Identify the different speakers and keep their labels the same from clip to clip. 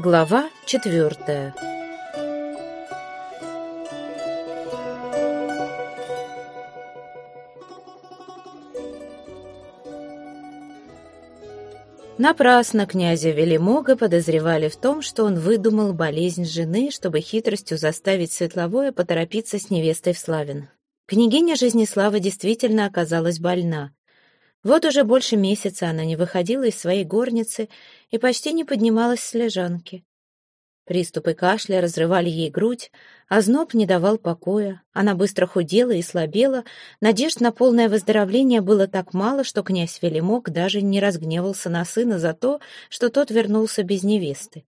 Speaker 1: Глава четвертая Напрасно князя Велимога подозревали в том, что он выдумал болезнь жены, чтобы хитростью заставить Светловое поторопиться с невестой в Славин. Княгиня Жизнеслава действительно оказалась больна. Вот уже больше месяца она не выходила из своей горницы и почти не поднималась с лежанки. Приступы кашля разрывали ей грудь, а зноб не давал покоя. Она быстро худела и слабела. Надежд на полное выздоровление было так мало, что князь Велимок даже не разгневался на сына за то, что тот вернулся без невесты.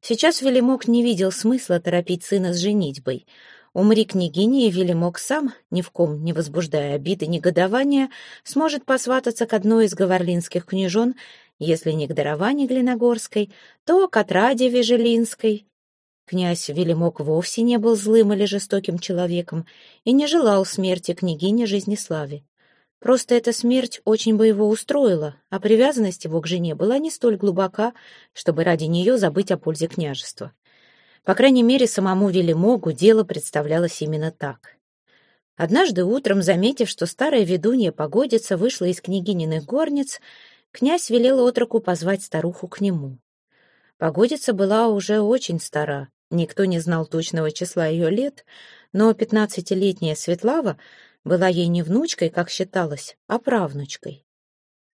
Speaker 1: Сейчас Велимок не видел смысла торопить сына с женитьбой — Умри княгиня, и Велимок сам, ни в ком не возбуждая обиды, негодования, сможет посвататься к одной из говорлинских княжон, если не к даровании Глиногорской, то к отраде Вежелинской. Князь Велимок вовсе не был злым или жестоким человеком и не желал смерти княгине Жизнеславе. Просто эта смерть очень бы его устроила, а привязанность его к жене была не столь глубока, чтобы ради нее забыть о пользе княжества. По крайней мере, самому Велимогу дело представлялось именно так. Однажды утром, заметив, что старая ведунья погодится, вышла из княгининых горниц, князь велел отроку позвать старуху к нему. Погодица была уже очень стара, никто не знал точного числа ее лет, но пятнадцатилетняя Светлава была ей не внучкой, как считалось, а правнучкой.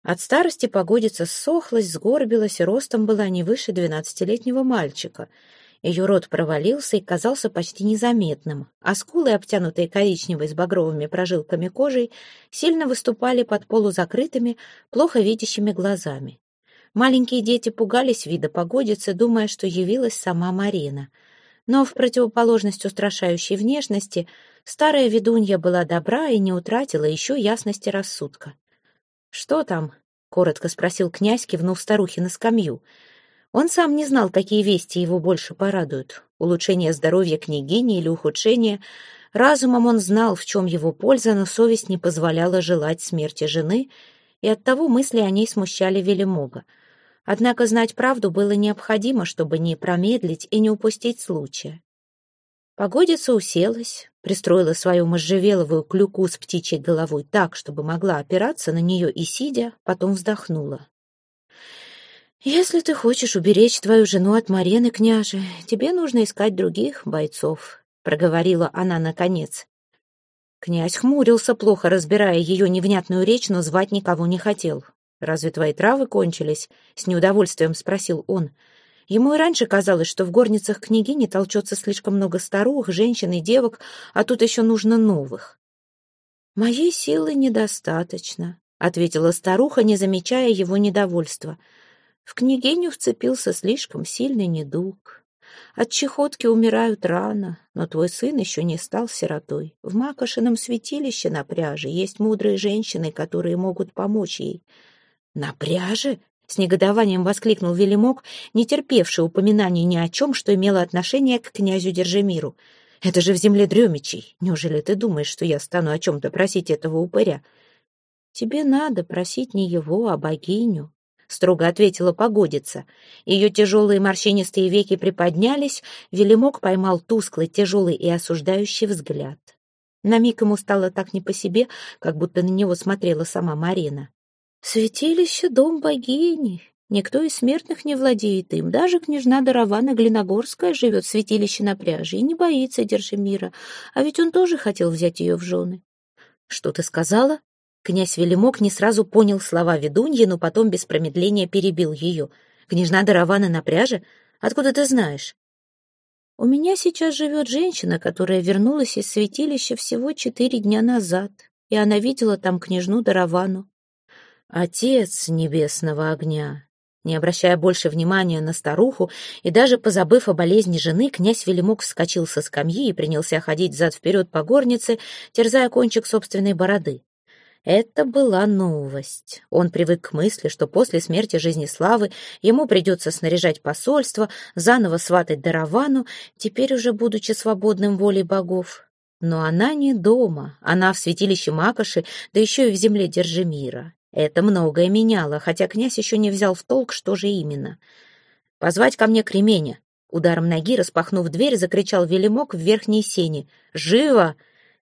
Speaker 1: От старости погодица ссохлась, сгорбилась и ростом была не выше двенадцатилетнего мальчика — ее рот провалился и казался почти незаметным, а скулы, обтянутые коричневой с багровыми прожилками кожей, сильно выступали под полузакрытыми, плохо видящими глазами. Маленькие дети пугались вида погодицы, думая, что явилась сама Марина. Но в противоположность устрашающей внешности старая ведунья была добра и не утратила еще ясности рассудка. «Что там?» — коротко спросил князь, кивнув старухе на скамью — он сам не знал, какие вести его больше порадуют. Улучшение здоровья княгини или ухудшение. Разумом он знал, в чем его польза, но совесть не позволяла желать смерти жены, и оттого мысли о ней смущали Велимога. Однако знать правду было необходимо, чтобы не промедлить и не упустить случая. Погодица уселась, пристроила свою можжевеловую клюку с птичьей головой так, чтобы могла опираться на нее и, сидя, потом вздохнула. «Если ты хочешь уберечь твою жену от Марены, княже, тебе нужно искать других бойцов», — проговорила она наконец. Князь хмурился, плохо разбирая ее невнятную речь, но звать никого не хотел. «Разве твои травы кончились?» — с неудовольствием спросил он. Ему и раньше казалось, что в горницах княгини толчется слишком много старух, женщин и девок, а тут еще нужно новых. «Моей силы недостаточно», — ответила старуха, не замечая его недовольства. В княгиню вцепился слишком сильный недуг. От чехотки умирают рано, но твой сын еще не стал сиротой. В Макошином святилище на пряже есть мудрые женщины, которые могут помочь ей. «На пряже?» — с негодованием воскликнул Велимок, не терпевший упоминаний ни о чем, что имело отношение к князю Держимиру. «Это же в земле дремичей. Неужели ты думаешь, что я стану о чем-то просить этого упыря?» «Тебе надо просить не его, а богиню строго ответила погодица. Ее тяжелые морщинистые веки приподнялись, Велимок поймал тусклый, тяжелый и осуждающий взгляд. На миг ему стало так не по себе, как будто на него смотрела сама Марина. «Святилище — дом богини. Никто из смертных не владеет им. Даже княжна Даравана Глиногорская живет в святилище на пляже и не боится Держимира. А ведь он тоже хотел взять ее в жены». «Что ты сказала?» Князь Велимок не сразу понял слова ведуньи, но потом без промедления перебил ее. «Княжна Даравана на пряже? Откуда ты знаешь?» «У меня сейчас живет женщина, которая вернулась из святилища всего четыре дня назад, и она видела там княжну Даравану». «Отец небесного огня!» Не обращая больше внимания на старуху и даже позабыв о болезни жены, князь Велимок вскочил со скамьи и принялся ходить зад-вперед по горнице, терзая кончик собственной бороды. Это была новость. Он привык к мысли, что после смерти жизни славы ему придется снаряжать посольство, заново сватать Даравану, теперь уже будучи свободным волей богов. Но она не дома, она в святилище Макоши, да еще и в земле Держимира. Это многое меняло, хотя князь еще не взял в толк, что же именно. «Позвать ко мне кременя!» Ударом ноги, распахнув дверь, закричал Велимок в верхней сене. «Живо!»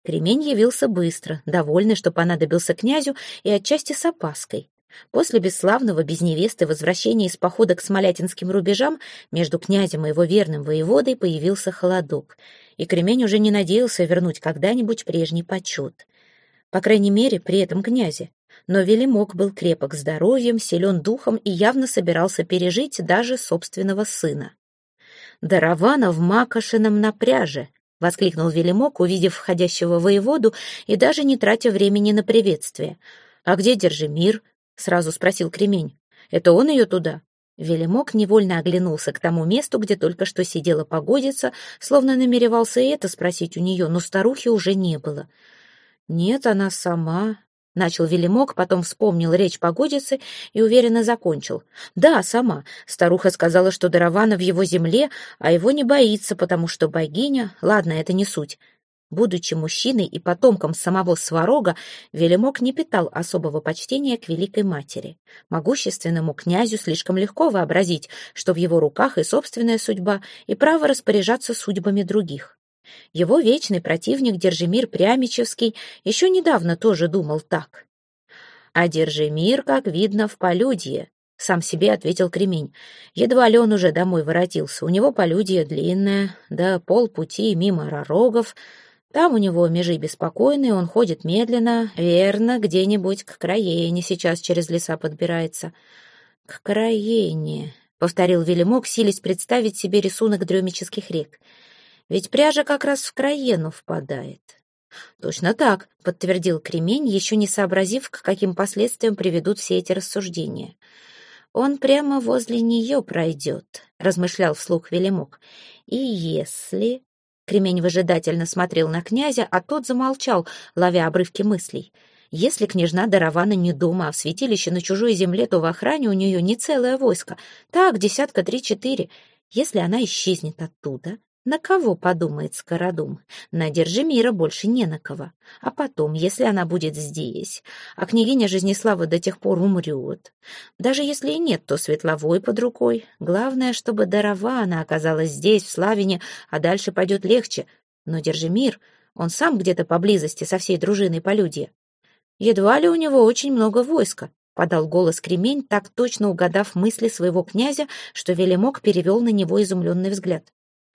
Speaker 1: Кремень явился быстро, довольный, что понадобился князю, и отчасти с опаской. После бесславного без невесты возвращения из похода к смолятинским рубежам между князем и его верным воеводой появился холодок, и Кремень уже не надеялся вернуть когда-нибудь прежний почет. По крайней мере, при этом князе. Но Велимок был крепок здоровьем, силен духом и явно собирался пережить даже собственного сына. Даравана в Макошином напряже, воскликнул Велимок, увидев входящего воеводу и даже не тратя времени на приветствие. «А где Держимир?» — сразу спросил Кремень. «Это он ее туда?» Велимок невольно оглянулся к тому месту, где только что сидела погодица, словно намеревался и это спросить у нее, но старухи уже не было. «Нет, она сама», Начал Велимок, потом вспомнил речь погодицы и уверенно закончил. «Да, сама. Старуха сказала, что Даравана в его земле, а его не боится, потому что богиня... Ладно, это не суть». Будучи мужчиной и потомком самого Сварога, Велимок не питал особого почтения к Великой Матери. Могущественному князю слишком легко вообразить, что в его руках и собственная судьба, и право распоряжаться судьбами других. Его вечный противник Держимир Прямичевский еще недавно тоже думал так. А Держимир, как видно, в полюдье, сам себе ответил Кремень. Едва ли он уже домой воротился. У него полюдье длинное, да полпути мимо ророгов. Там у него межи беспокойные, он ходит медленно, верно, где-нибудь к краине сейчас через леса подбирается. К краине, повторил Велимок, силясь представить себе рисунок дремических рек. — ведь пряжа как раз в краену впадает. Точно так, подтвердил Кремень, еще не сообразив, к каким последствиям приведут все эти рассуждения. Он прямо возле нее пройдет, размышлял вслух Велимок. И если... Кремень выжидательно смотрел на князя, а тот замолчал, ловя обрывки мыслей. Если княжна Даравана не дома, а в святилище на чужой земле, то в охране у нее не целое войско. Так, десятка три-четыре. Если она исчезнет оттуда, на кого подумает Скородум? На Держимира больше не на кого. А потом, если она будет здесь, а княгиня Жизнеслава до тех пор умрет. Даже если и нет, то Светловой под рукой. Главное, чтобы Дарована оказалась здесь, в Славине, а дальше пойдет легче. Но Держимир, он сам где-то поблизости со всей дружиной полюдья. Едва ли у него очень много войска, — подал голос Кремень, так точно угадав мысли своего князя, что Велимок перевел на него изумленный взгляд.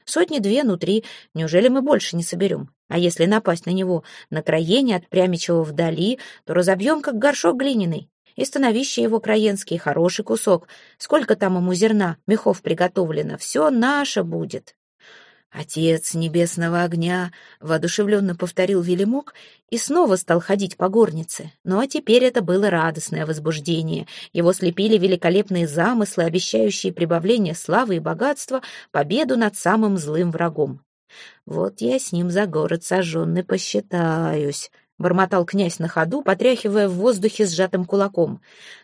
Speaker 1: Сотни-две, ну три. Неужели мы больше не соберем? А если напасть на него на краене от Прямичева вдали, то разобьем, как горшок глиняный. И становище его краенский, хороший кусок. Сколько там ему зерна, мехов приготовлено, все наше будет. «Отец небесного огня!» — воодушевленно повторил Велимок и снова стал ходить по горнице. Ну а теперь это было радостное возбуждение. Его слепили великолепные замыслы, обещающие прибавление славы и богатства, победу над самым злым врагом. «Вот я с ним за город сожженный посчитаюсь», — бормотал князь на ходу, потряхивая в воздухе сжатым кулаком.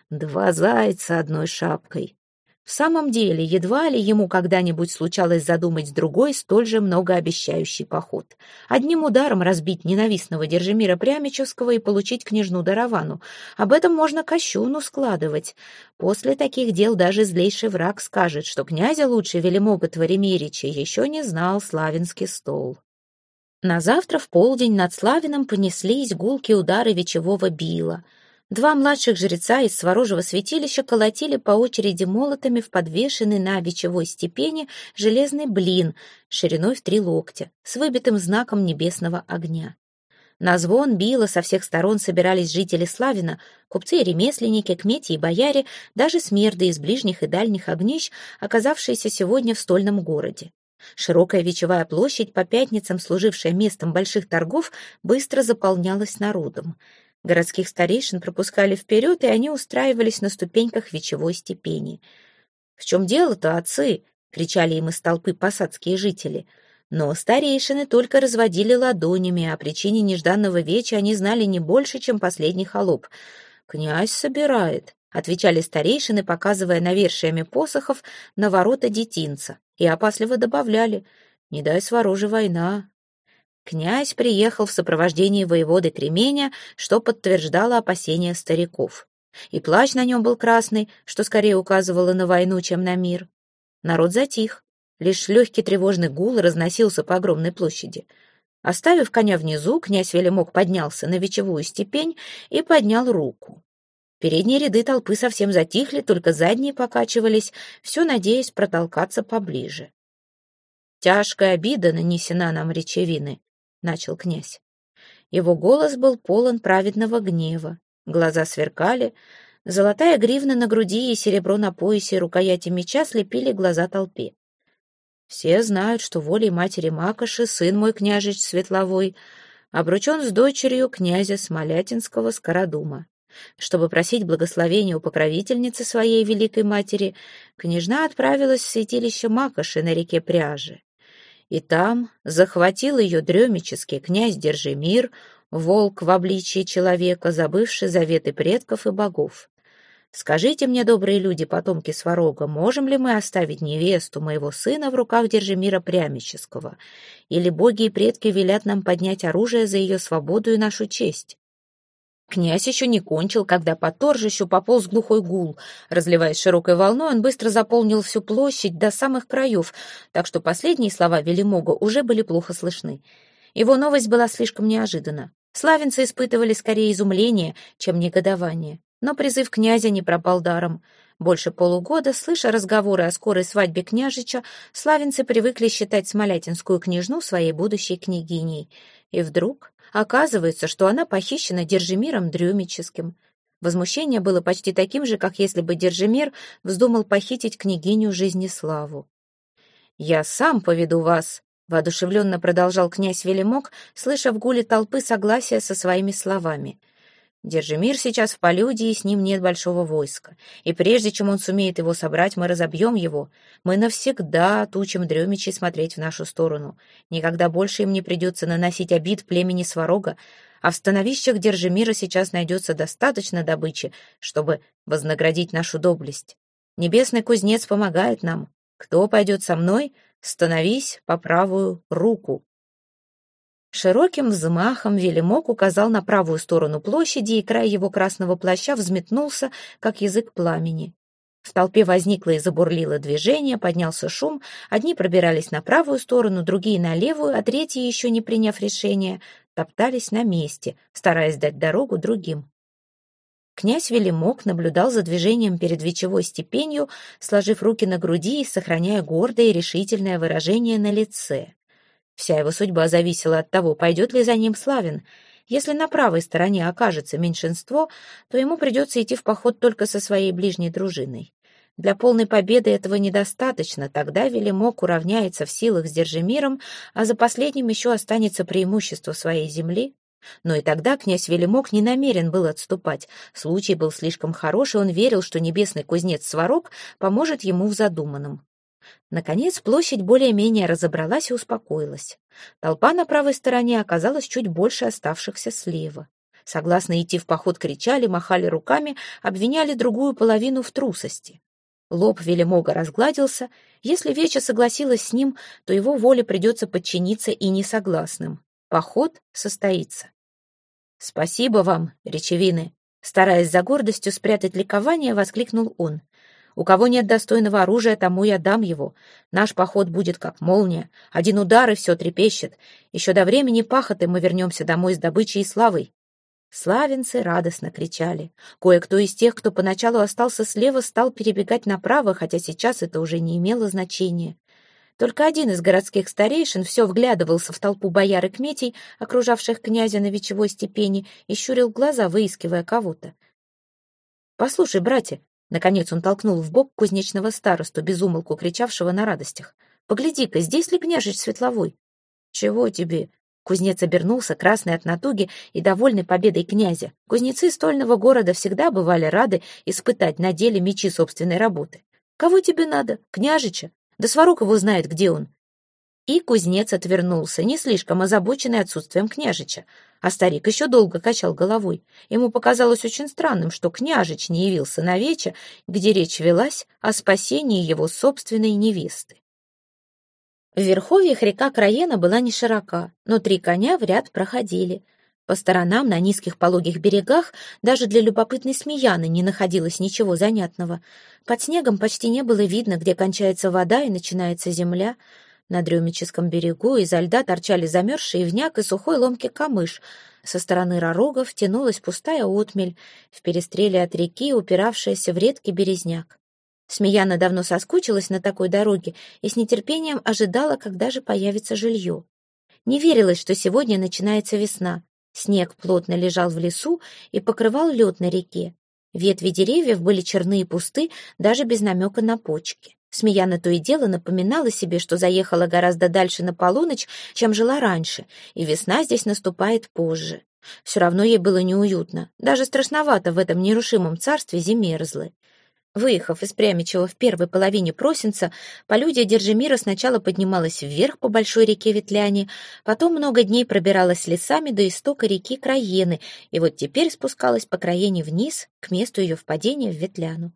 Speaker 1: «Два зайца одной шапкой. В самом деле, едва ли ему когда-нибудь случалось задумать другой, столь же многообещающий поход. Одним ударом разбить ненавистного Держимира Прямичевского и получить княжну Даравану. Об этом можно кощуну складывать. После таких дел даже злейший враг скажет, что князя лучше Велимога Творимирича еще не знал славянский стол. На завтра в полдень над Славином понеслись гулки удары вечевого била — Два младших жреца из Сворожего святилища колотили по очереди молотами в подвешенный на бичевой степени железный блин шириной в три локтя с выбитым знаком небесного огня. На звон била со всех сторон собирались жители Славина, купцы и ремесленники, кмети и бояре, даже смерды из ближних и дальних огнищ, оказавшиеся сегодня в стольном городе. Широкая вечевая площадь, по пятницам служившая местом больших торгов, быстро заполнялась народом. Городских старейшин пропускали вперед, и они устраивались на ступеньках вечевой степени. «В чем дело-то, отцы?» — кричали им из толпы посадские жители. Но старейшины только разводили ладонями, о причине нежданного веча они знали не больше, чем последний холоп. «Князь собирает», — отвечали старейшины, показывая навершиями посохов на ворота детинца, и опасливо добавляли «Не дай свороже война, Князь приехал в сопровождении воеводы Кременя, что подтверждало опасения стариков. И плащ на нем был красный, что скорее указывало на войну, чем на мир. Народ затих. Лишь легкий тревожный гул разносился по огромной площади. Оставив коня внизу, князь Велимок поднялся на вечевую степень и поднял руку. Передние ряды толпы совсем затихли, только задние покачивались, все надеясь протолкаться поближе. «Тяжкая обида нанесена нам речевины», — начал князь. Его голос был полон праведного гнева, глаза сверкали, золотая гривна на груди и серебро на поясе и рукояти меча слепили глаза толпе. Все знают, что волей матери Макоши сын мой княжич Светловой обручен с дочерью князя Смолятинского Скородума. Чтобы просить благословения у покровительницы своей великой матери, княжна отправилась в святилище Макоши на реке Пряжи. И там захватил ее дремический князь Держимир, волк в обличии человека, забывший заветы предков и богов. Скажите мне, добрые люди, потомки Сварога, можем ли мы оставить невесту моего сына в руках Держимира Прямического? Или боги и предки велят нам поднять оружие за ее свободу и нашу честь? Князь еще не кончил, когда по торжищу пополз глухой гул. Разливаясь широкой волной, он быстро заполнил всю площадь до самых краев, так что последние слова Велимога уже были плохо слышны. Его новость была слишком неожиданна. Славенцы испытывали скорее изумление, чем негодование. Но призыв князя не пропал даром. Больше полугода, слыша разговоры о скорой свадьбе княжича, славенцы привыкли считать Смолятинскую княжну своей будущей княгиней. И вдруг Оказывается, что она похищена Держимиром Дрюмическим. Возмущение было почти таким же, как если бы Держимир вздумал похитить княгиню Жизнеславу. «Я сам поведу вас», — воодушевленно продолжал князь Велимок, слыша в гуле толпы согласия со своими словами — Держимир сейчас в полюде, и с ним нет большого войска. И прежде чем он сумеет его собрать, мы разобьем его. Мы навсегда отучим дремичей смотреть в нашу сторону. Никогда больше им не придется наносить обид племени Сварога, а в становищах Держимира сейчас найдется достаточно добычи, чтобы вознаградить нашу доблесть. Небесный кузнец помогает нам. Кто пойдет со мной, становись по правую руку. Широким взмахом Велимок указал на правую сторону площади, и край его красного плаща взметнулся, как язык пламени. В толпе возникло и забурлило движение, поднялся шум. Одни пробирались на правую сторону, другие на левую, а третьи, еще не приняв решения, топтались на месте, стараясь дать дорогу другим. Князь Велимок наблюдал за движением перед вечевой степенью, сложив руки на груди и сохраняя гордое и решительное выражение на лице. Вся его судьба зависела от того, пойдет ли за ним Славин. Если на правой стороне окажется меньшинство, то ему придется идти в поход только со своей ближней дружиной. Для полной победы этого недостаточно, тогда Велимок уравняется в силах с Держимиром, а за последним еще останется преимущество своей земли. Но и тогда князь Велимок не намерен был отступать. Случай был слишком хороший, он верил, что небесный кузнец Сварог поможет ему в задуманном. Наконец площадь более-менее разобралась и успокоилась. Толпа на правой стороне оказалась чуть больше оставшихся слева. Согласно идти в поход кричали, махали руками, обвиняли другую половину в трусости. Лоб Велимога разгладился. Если Веча согласилась с ним, то его воле придется подчиниться и несогласным. Поход состоится. «Спасибо вам, речевины!» Стараясь за гордостью спрятать ликование, воскликнул он. У кого нет достойного оружия, тому я дам его. Наш поход будет как молния. Один удар, и все трепещет. Еще до времени пахоты мы вернемся домой с добычей и славой». Славенцы радостно кричали. Кое-кто из тех, кто поначалу остался слева, стал перебегать направо, хотя сейчас это уже не имело значения. Только один из городских старейшин все вглядывался в толпу бояр и кметей, окружавших князя на вечевой степени, и щурил глаза, выискивая кого-то. «Послушай, братья, Наконец он толкнул в бок кузнечного старосту, безумолку кричавшего на радостях. «Погляди-ка, здесь ли княжич Светловой?» «Чего тебе?» Кузнец обернулся, красный от натуги и довольный победой князя. Кузнецы стольного города всегда бывали рады испытать на деле мечи собственной работы. «Кого тебе надо? Княжича? Да Сварог его знает, где он. И кузнец отвернулся, не слишком озабоченный отсутствием княжича. А старик еще долго качал головой. Ему показалось очень странным, что княжич не явился на вече, где речь велась о спасении его собственной невесты. В Верховьях река Краена была не широка, но три коня в ряд проходили. По сторонам, на низких пологих берегах, даже для любопытной смеяны не находилось ничего занятного. Под снегом почти не было видно, где кончается вода и начинается земля. На Дрюмическом берегу изо льда торчали замерзший ивняк и сухой ломкий камыш. Со стороны ророгов тянулась пустая отмель, в перестреле от реки, упиравшаяся в редкий березняк. Смеяна давно соскучилась на такой дороге и с нетерпением ожидала, когда же появится жилье. Не верилось, что сегодня начинается весна. Снег плотно лежал в лесу и покрывал лед на реке. Ветви деревьев были черны и пусты, даже без намека на почки. Смеяна то и дело напоминала себе, что заехала гораздо дальше на полуночь, чем жила раньше, и весна здесь наступает позже. Все равно ей было неуютно, даже страшновато в этом нерушимом царстве зимерзлы. Выехав из Прямичева в первой половине Просенца, полюдия Держимира сначала поднималась вверх по большой реке Ветляне, потом много дней пробиралась лесами до истока реки Краены, и вот теперь спускалась по Краене вниз, к месту ее впадения в Ветляну.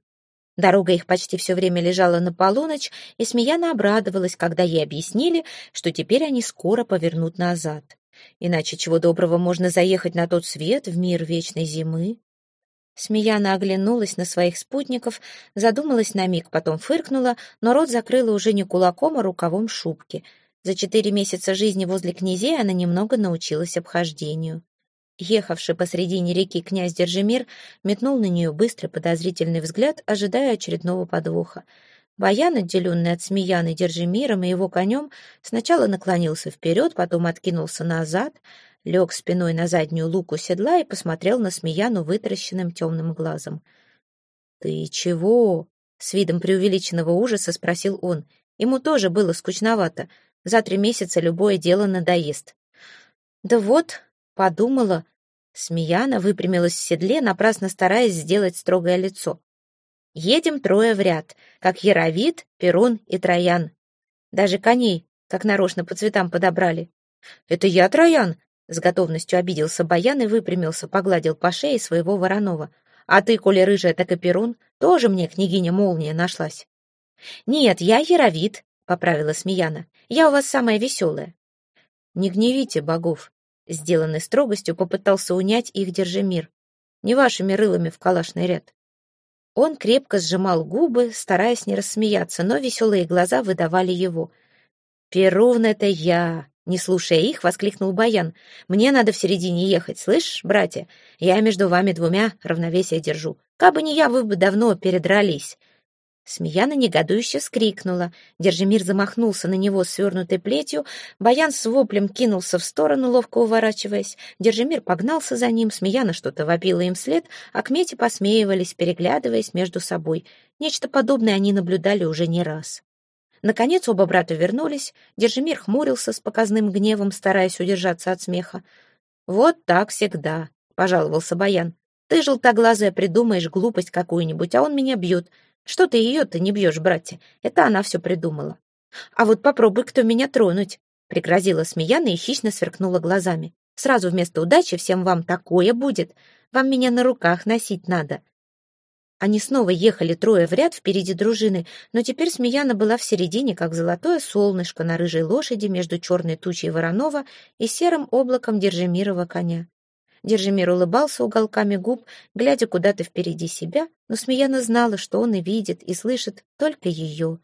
Speaker 1: Дорога их почти все время лежала на полуночь, и Смеяна обрадовалась, когда ей объяснили, что теперь они скоро повернут назад. Иначе чего доброго можно заехать на тот свет в мир вечной зимы. Смеяна оглянулась на своих спутников, задумалась на миг, потом фыркнула, но рот закрыла уже не кулаком, а рукавом шубки. За четыре месяца жизни возле князей она немного научилась обхождению. Ехавший посредине реки князь Держимир метнул на нее быстрый подозрительный взгляд, ожидая очередного подвоха. Баян, отделенный от Смеяны Держимиром и его конем, сначала наклонился вперед, потом откинулся назад — лег спиной на заднюю луку седла и посмотрел на Смеяну вытаращенным темным глазом. «Ты чего?» — с видом преувеличенного ужаса спросил он. Ему тоже было скучновато. За три месяца любое дело надоест. «Да вот», — подумала. Смеяна выпрямилась в седле, напрасно стараясь сделать строгое лицо. «Едем трое в ряд, как Яровит, Перун и Троян. Даже коней, как нарочно по цветам подобрали. «Это я, Троян?» С готовностью обиделся Баян и выпрямился, погладил по шее своего Воронова. «А ты, коли рыжая, так и перун, тоже мне княгиня Молния нашлась». «Нет, я Яровит», — поправила Смеяна. «Я у вас самая веселая». «Не гневите богов», — сделанный строгостью попытался унять их Держимир. «Не вашими рылами в калашный ряд». Он крепко сжимал губы, стараясь не рассмеяться, но веселые глаза выдавали его. «Перун — это я!» Не слушая их, воскликнул Баян. «Мне надо в середине ехать, слышь, братья? Я между вами двумя равновесие держу. Кабы не я, вы бы давно передрались». Смеяна негодующе скрикнула. Держимир замахнулся на него свернутой плетью. Баян с воплем кинулся в сторону, ловко уворачиваясь. Держимир погнался за ним, Смеяна что-то вопила им вслед, а кмети посмеивались, переглядываясь между собой. Нечто подобное они наблюдали уже не раз. Наконец оба брата вернулись. Держимир хмурился с показным гневом, стараясь удержаться от смеха. «Вот так всегда», — пожаловался Баян. «Ты, желтоглазая, придумаешь глупость какую-нибудь, а он меня бьет. Что ты ее-то не бьешь, братья? Это она все придумала». «А вот попробуй кто меня тронуть», — пригрозила Смеяна и хищно сверкнула глазами. «Сразу вместо удачи всем вам такое будет. Вам меня на руках носить надо. Они снова ехали трое в ряд впереди дружины, но теперь Смеяна была в середине, как золотое солнышко на рыжей лошади между черной тучей Воронова и серым облаком Держимирова коня. Держимир улыбался уголками губ, глядя куда-то впереди себя, но Смеяна знала, что он и видит, и слышит только ее.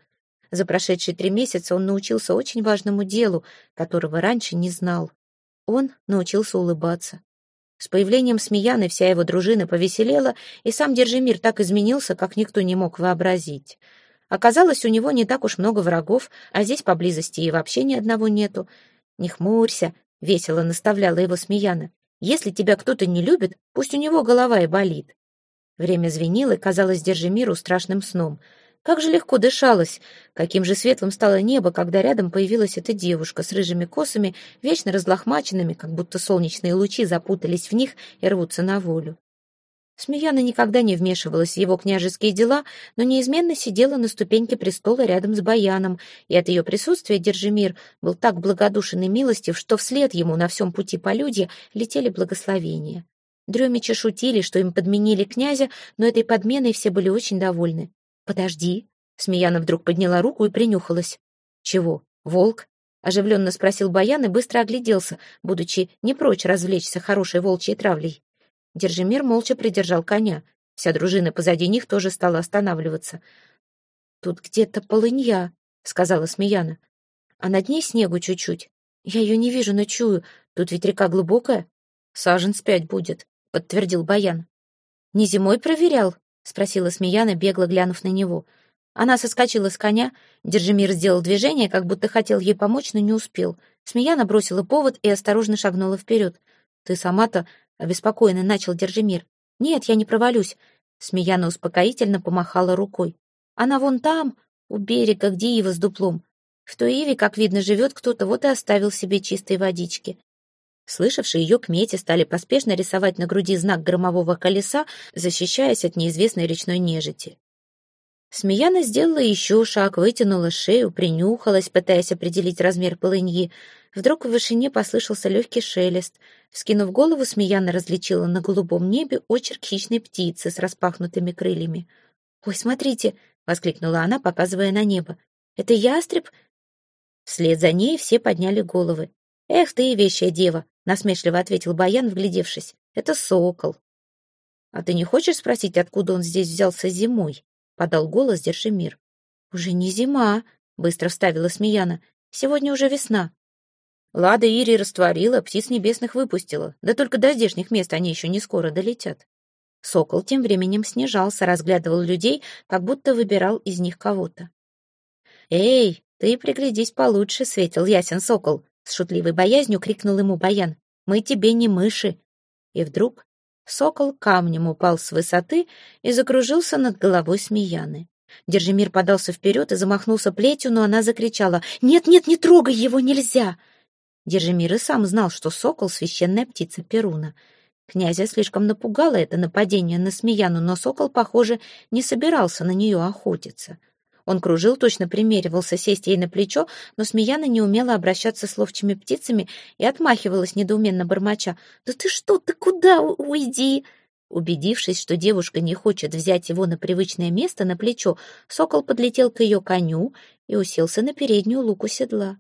Speaker 1: За прошедшие три месяца он научился очень важному делу, которого раньше не знал. Он научился улыбаться. С появлением Смеяны вся его дружина повеселела, и сам Держимир так изменился, как никто не мог вообразить. Оказалось, у него не так уж много врагов, а здесь поблизости и вообще ни одного нету. «Не хмурься», — весело наставляла его Смеяна. «Если тебя кто-то не любит, пусть у него голова и болит». Время звенило и казалось Держимиру страшным сном — как же легко дышалось! Каким же светлым стало небо, когда рядом появилась эта девушка с рыжими косами, вечно разлохмаченными, как будто солнечные лучи запутались в них и рвутся на волю. Смеяна никогда не вмешивалась в его княжеские дела, но неизменно сидела на ступеньке престола рядом с Баяном, и от ее присутствия Держимир был так благодушен и милостив, что вслед ему на всем пути по людье летели благословения. Дремичи шутили, что им подменили князя, но этой подменой все были очень довольны. «Подожди». Смеяна вдруг подняла руку и принюхалась. «Чего? Волк?» Оживленно спросил Баян и быстро огляделся, будучи не прочь развлечься хорошей волчьей травлей. Держимир молча придержал коня. Вся дружина позади них тоже стала останавливаться. «Тут где-то полынья», — сказала Смеяна. «А над ней снегу чуть-чуть. Я ее не вижу, но чую. Тут ведь река глубокая. Сажен спять будет», — подтвердил Баян. «Не зимой проверял?» — спросила Смеяна, бегло глянув на него. Она соскочила с коня. Держимир сделал движение, как будто хотел ей помочь, но не успел. Смеяна бросила повод и осторожно шагнула вперед. «Ты сама-то...» — обеспокоенно начал Держимир. «Нет, я не провалюсь». Смеяна успокоительно помахала рукой. «Она вон там, у берега, где ива с дуплом. В той иве, как видно, живет кто-то, вот и оставил себе чистой водички». Слышавшие ее кмети стали поспешно рисовать на груди знак громового колеса, защищаясь от неизвестной речной нежити. Смеяна сделала еще шаг, вытянула шею, принюхалась, пытаясь определить размер полыньи. Вдруг в вышине послышался легкий шелест. Вскинув голову, Смеяна различила на голубом небе очерк хищной птицы с распахнутыми крыльями. «Ой, смотрите!» — воскликнула она, показывая на небо. «Это ястреб?» Вслед за ней все подняли головы. «Эх ты, вещая дева!» — насмешливо ответил Баян, вглядевшись. «Это сокол». «А ты не хочешь спросить, откуда он здесь взялся зимой?» — подал голос Держимир. «Уже не зима», — быстро вставила Смеяна. «Сегодня уже весна». Лада Ири растворила, птиц небесных выпустила. Да только до здешних мест они еще не скоро долетят. Сокол тем временем снижался, разглядывал людей, как будто выбирал из них кого-то. «Эй, ты приглядись получше, светил ясен сокол!» С шутливой боязнью крикнул ему Баян. «Мы тебе не мыши!» И вдруг сокол камнем упал с высоты и закружился над головой Смеяны. Держимир подался вперед и замахнулся плетью, но она закричала «Нет-нет, не трогай его, нельзя!» Держимир и сам знал, что сокол — священная птица Перуна. Князя слишком напугало это нападение на Смеяну, но сокол, похоже, не собирался на нее охотиться. Он кружил, точно примеривался сесть ей на плечо, но Смеяна не умела обращаться с ловчими птицами и отмахивалась недоуменно бормоча. «Да ты что, ты куда? Уйди!» Убедившись, что девушка не хочет взять его на привычное место на плечо, сокол подлетел к ее коню и уселся на переднюю луку седла.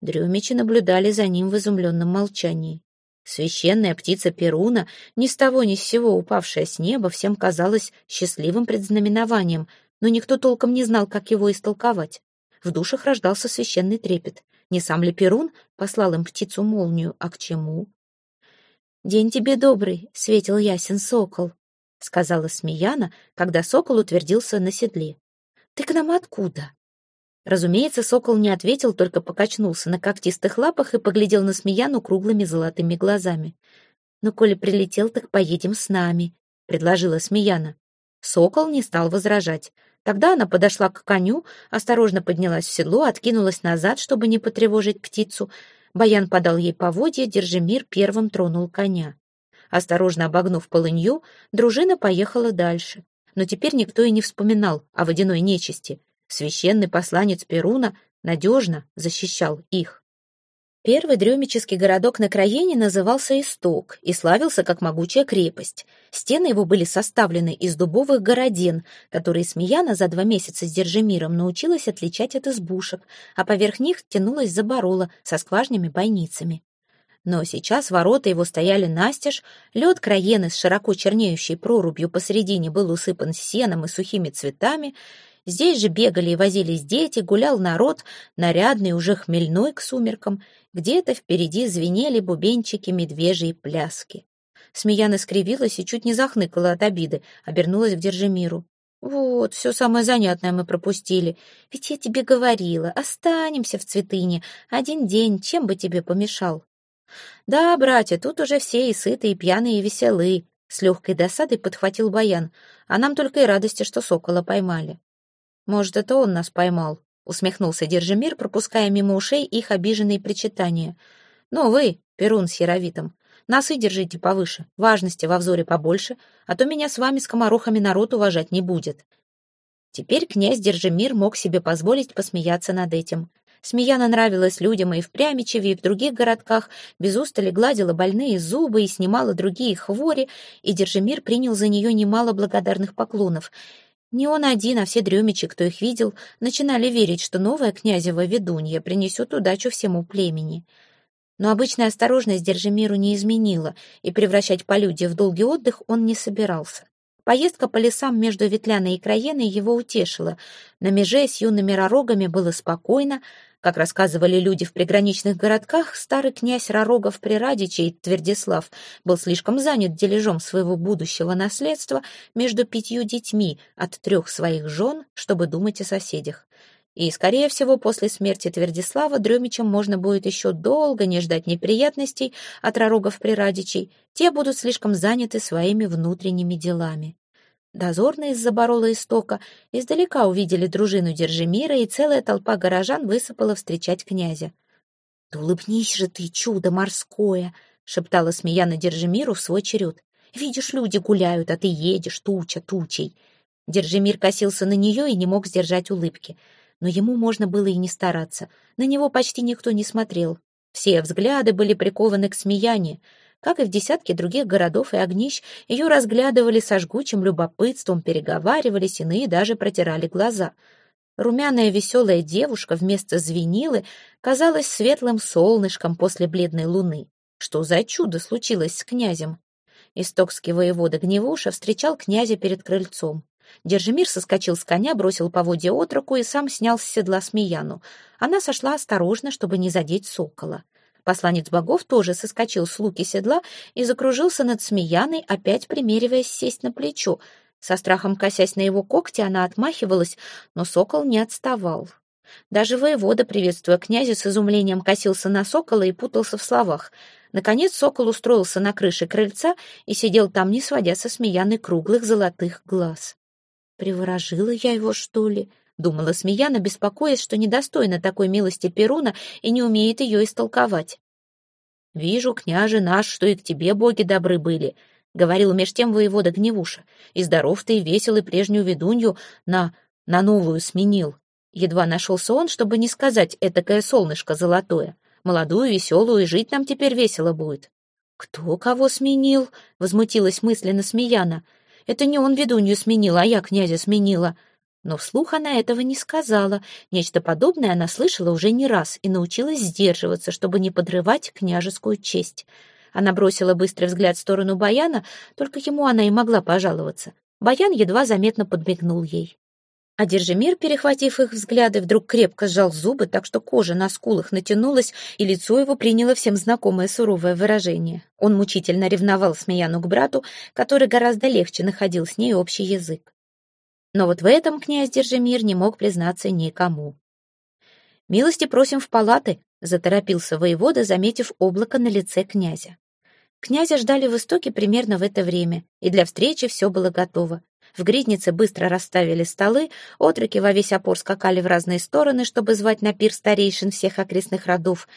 Speaker 1: Дрюмичи наблюдали за ним в изумленном молчании. Священная птица Перуна, ни с того ни с сего упавшая с неба, всем казалась счастливым предзнаменованием, но никто толком не знал, как его истолковать. В душах рождался священный трепет. Не сам ли Перун послал им птицу-молнию, а к чему? «День тебе добрый, светил ясен сокол», — сказала Смеяна, когда сокол утвердился на седле. «Ты к нам откуда?» Разумеется, сокол не ответил, только покачнулся на когтистых лапах и поглядел на Смеяну круглыми золотыми глазами. «Ну, коли прилетел, так поедем с нами», — предложила Смеяна. Сокол не стал возражать. Тогда она подошла к коню, осторожно поднялась в седло, откинулась назад, чтобы не потревожить птицу. Баян подал ей поводья, Держимир первым тронул коня. Осторожно обогнув полынью, дружина поехала дальше. Но теперь никто и не вспоминал о водяной нечисти. Священный посланец Перуна надежно защищал их. Первый дрюмический городок на Краине назывался Исток и славился как могучая крепость. Стены его были составлены из дубовых городин, которые Смеяна за два месяца с Держимиром научилась отличать от избушек, а поверх них тянулась заборола со скважнями-бойницами. Но сейчас ворота его стояли настежь, лед Краены с широко чернеющей прорубью посередине был усыпан сеном и сухими цветами, Здесь же бегали и возились дети, гулял народ, нарядный, уже хмельной к сумеркам. Где-то впереди звенели бубенчики медвежьей пляски. Смеяна скривилась и чуть не захныкала от обиды, обернулась к Держимиру. «Вот, все самое занятное мы пропустили. Ведь я тебе говорила, останемся в цветыне. Один день, чем бы тебе помешал?» «Да, братья, тут уже все и сытые, и пьяные, и веселые», — с легкой досадой подхватил Баян. «А нам только и радости, что сокола поймали». «Может, это он нас поймал?» — усмехнулся Держимир, пропуская мимо ушей их обиженные причитания. «Ну вы, Перун с Яровитом, носы держите повыше, важности во взоре побольше, а то меня с вами скоморохами народ уважать не будет». Теперь князь Держимир мог себе позволить посмеяться над этим. Смеяна нравилась людям и в Прямичеве, и в других городках, без устали гладила больные зубы и снимала другие хвори, и Держимир принял за нее немало благодарных поклонов — Не он один, а все дремичи, кто их видел, начинали верить, что новая князева ведунья принесет удачу всему племени. Но обычная осторожность Держимиру не изменила, и превращать полюдье в долгий отдых он не собирался. Поездка по лесам между Ветляной и Краеной его утешила. На меже с юными ророгами было спокойно. Как рассказывали люди в приграничных городках, старый князь Ророгов Прирадичей Твердислав был слишком занят дележом своего будущего наследства между пятью детьми от трех своих жен, чтобы думать о соседях. И, скорее всего, после смерти Твердислава Дремичам можно будет еще долго не ждать неприятностей от ророгов прирадичей, те будут слишком заняты своими внутренними делами. Дозорные из-за борола истока издалека увидели дружину Держимира, и целая толпа горожан высыпала встречать князя. «Да улыбнись же ты, чудо морское!» — шептала Смеяна Держимиру в свой черед. «Видишь, люди гуляют, а ты едешь, туча тучей!» Держимир косился на нее и не мог сдержать улыбки. Но ему можно было и не стараться. На него почти никто не смотрел. Все взгляды были прикованы к Смеяне — как и в десятке других городов и огнищ, ее разглядывали со жгучим любопытством, переговаривались, иные даже протирали глаза. Румяная веселая девушка вместо звенилы казалась светлым солнышком после бледной луны. Что за чудо случилось с князем? Истокский воевода Гневуша встречал князя перед крыльцом. Держимир соскочил с коня, бросил поводья от руку и сам снял с седла Смеяну. Она сошла осторожно, чтобы не задеть сокола. Посланец богов тоже соскочил с луки седла и закружился над Смеяной, опять примериваясь сесть на плечо. Со страхом косясь на его когти, она отмахивалась, но сокол не отставал. Даже воевода, приветствуя князя, с изумлением косился на сокола и путался в словах. Наконец сокол устроился на крыше крыльца и сидел там, не сводя со Смеяны круглых золотых глаз. «Приворожила я его, что ли?» — думала Смеяна, беспокоясь, что недостойна такой милости Перуна и не умеет ее истолковать. «Вижу, княже наш, что и к тебе боги добры были», — говорил меж тем воевода Гневуша. «И здоров ты, и весел, и прежнюю ведунью на... на новую сменил». Едва нашелся он, чтобы не сказать «этакое солнышко золотое». Молодую, веселую, и жить нам теперь весело будет. «Кто кого сменил?» — возмутилась мысленно Смеяна. «Это не он ведунью сменил, а я князя сменила». Но вслух она этого не сказала. Нечто подобное она слышала уже не раз и научилась сдерживаться, чтобы не подрывать княжескую честь. Она бросила быстрый взгляд в сторону Баяна, только ему она и могла пожаловаться. Баян едва заметно подмигнул ей. А Держимир, перехватив их взгляды, вдруг крепко сжал зубы, так что кожа на скулах натянулась, и лицо его приняло всем знакомое суровое выражение. Он мучительно ревновал Смеяну к брату, который гораздо легче находил с ней общий язык. Но вот в этом князь Держимир не мог признаться никому. «Милости просим в палаты», — заторопился воевода, заметив облако на лице князя. Князя ждали в истоке примерно в это время, и для встречи все было готово. В гриднице быстро расставили столы, отроки во весь опор скакали в разные стороны, чтобы звать на пир старейшин всех окрестных родов.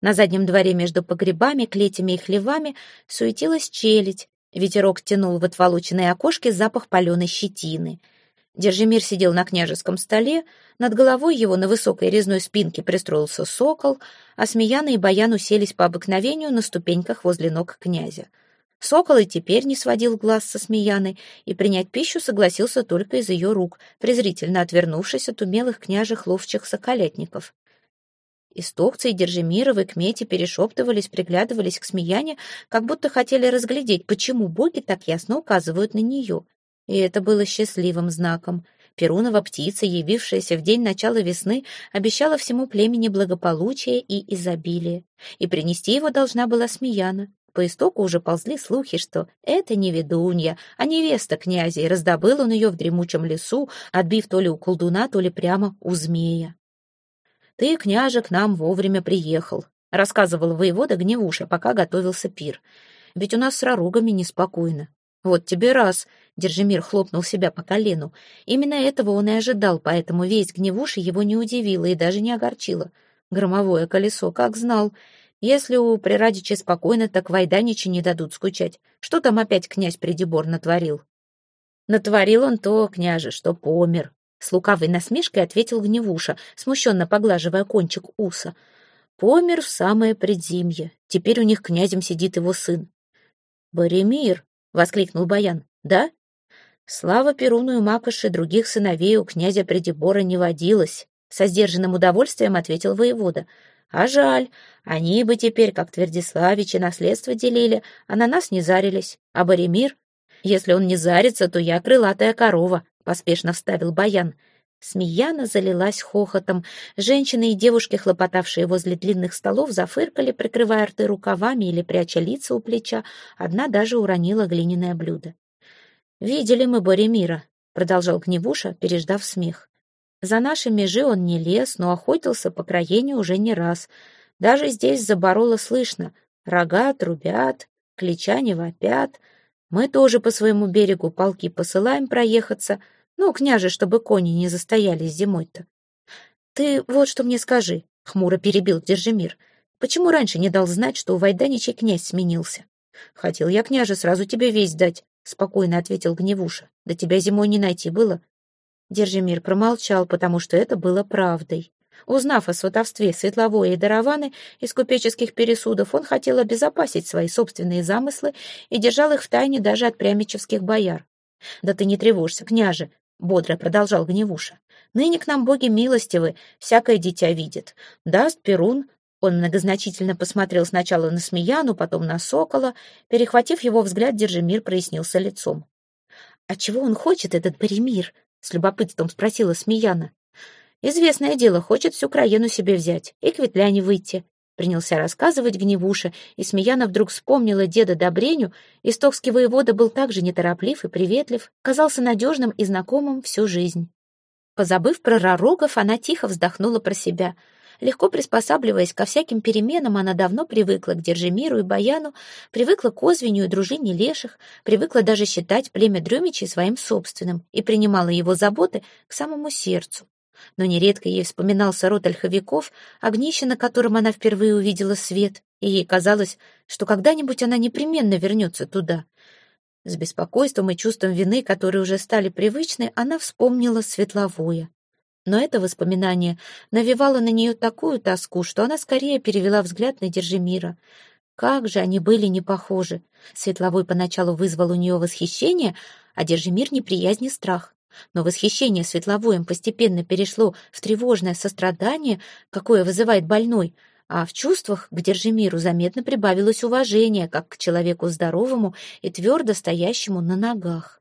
Speaker 1: На заднем дворе между погребами, клетями и хлевами суетилась челядь. Ветерок тянул в отволоченные окошки запах паленой щетины — Держимир сидел на княжеском столе, над головой его на высокой резной спинке пристроился сокол, а Смеяна и Баян уселись по обыкновению на ступеньках возле ног князя. Сокол и теперь не сводил глаз со Смеяной и принять пищу согласился только из ее рук, презрительно отвернувшись от умелых княжих ловчих соколетников. Истокцы и Держимировы к Мете перешептывались, приглядывались к Смеяне, как будто хотели разглядеть, почему боги так ясно указывают на нее — и это было счастливым знаком. Перунова птица, явившаяся в день начала весны, обещала всему племени благополучие и изобилие. И принести его должна была Смеяна. По истоку уже ползли слухи, что это не ведунья, а невеста князя, и раздобыл он ее в дремучем лесу, отбив то ли у колдуна, то ли прямо у змея. «Ты, княже, к нам вовремя приехал», — рассказывал воевода Гневуша, пока готовился пир. «Ведь у нас с ророгами неспокойно. Вот тебе раз, Держимир хлопнул себя по колену. Именно этого он и ожидал, поэтому весь гневуши его не удивило и даже не огорчило. Громовое колесо, как знал. Если у Прирадича спокойно, так Вайданичи не дадут скучать. Что там опять князь Придебор натворил? Натворил он то, княже, что помер. С лукавой насмешкой ответил Гневуша, смущенно поглаживая кончик уса. Помер в самое предзимье. Теперь у них князем сидит его сын. «Боремир!» — воскликнул Баян. «Да?» Слава Перуну и Макоши других сыновей у князя Придебора не водилось. Со сдержанным удовольствием ответил воевода. А жаль, они бы теперь, как Твердиславичи, наследство делили, а на нас не зарились. А Боремир? Если он не зарится, то я крылатая корова, поспешно вставил Баян. Смеяна залилась хохотом. Женщины и девушки, хлопотавшие возле длинных столов, зафыркали, прикрывая рты рукавами или пряча лица у плеча. Одна даже уронила глиняное блюдо. «Видели мы Боремира», — продолжал Гневуша, переждав смех. «За наши межи он не лез, но охотился по краению уже не раз. Даже здесь заборола слышно. Рога трубят, клича не вопят. Мы тоже по своему берегу полки посылаем проехаться — ну, княже, чтобы кони не застоялись зимой-то. Ты вот что мне скажи, — хмуро перебил Держимир. Почему раньше не дал знать, что у Вайданичей князь сменился? Хотел я, княже, сразу тебе весть дать, — спокойно ответил Гневуша. Да тебя зимой не найти было. Держимир промолчал, потому что это было правдой. Узнав о сватовстве Светловой и Дарованы из купеческих пересудов, он хотел обезопасить свои собственные замыслы и держал их в тайне даже от прямичевских бояр. «Да ты не тревожься, княже», — бодро продолжал Гневуша. «Ныне к нам боги милостивы, всякое дитя видит. Даст Перун». Он многозначительно посмотрел сначала на Смеяну, потом на Сокола. Перехватив его взгляд, Держимир прояснился лицом. «А чего он хочет, этот Боремир?» — с любопытством спросила Смеяна. «Известное дело, хочет всю краену себе взять и к ветляне выйти принялся рассказывать Гневуша, и Смеяна вдруг вспомнила деда Добреню, истокский воевода был также нетороплив и приветлив, казался надежным и знакомым всю жизнь. Позабыв про ророгов, она тихо вздохнула про себя. Легко приспосабливаясь ко всяким переменам, она давно привыкла к Держимиру и Баяну, привыкла к Озвеню и дружине леших, привыкла даже считать племя Дрюмичей своим собственным и принимала его заботы к самому сердцу но нередко ей вспоминался род ольховиков, огнище, на котором она впервые увидела свет, и ей казалось, что когда-нибудь она непременно вернется туда. С беспокойством и чувством вины, которые уже стали привычны, она вспомнила светловое. Но это воспоминание навевало на нее такую тоску, что она скорее перевела взгляд на Держимира. Как же они были не похожи. Светловой поначалу вызвал у нее восхищение, а Держимир — неприязнь и страх. Но восхищение светловоем постепенно перешло в тревожное сострадание, какое вызывает больной, а в чувствах к Держимиру заметно прибавилось уважение, как к человеку здоровому и твердо стоящему на ногах.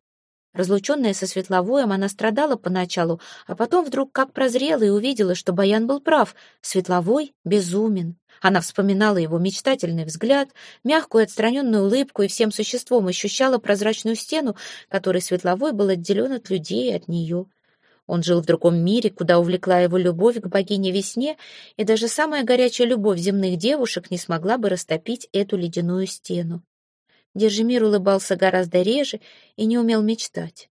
Speaker 1: Разлученная со Светловоем, она страдала поначалу, а потом вдруг как прозрела и увидела, что Баян был прав, Светловой безумен. Она вспоминала его мечтательный взгляд, мягкую отстраненную улыбку и всем существом ощущала прозрачную стену, которой Светловой был отделен от людей и от нее. Он жил в другом мире, куда увлекла его любовь к богине весне, и даже самая горячая любовь земных девушек не смогла бы растопить эту ледяную стену. Держимир улыбался гораздо реже и не умел мечтать.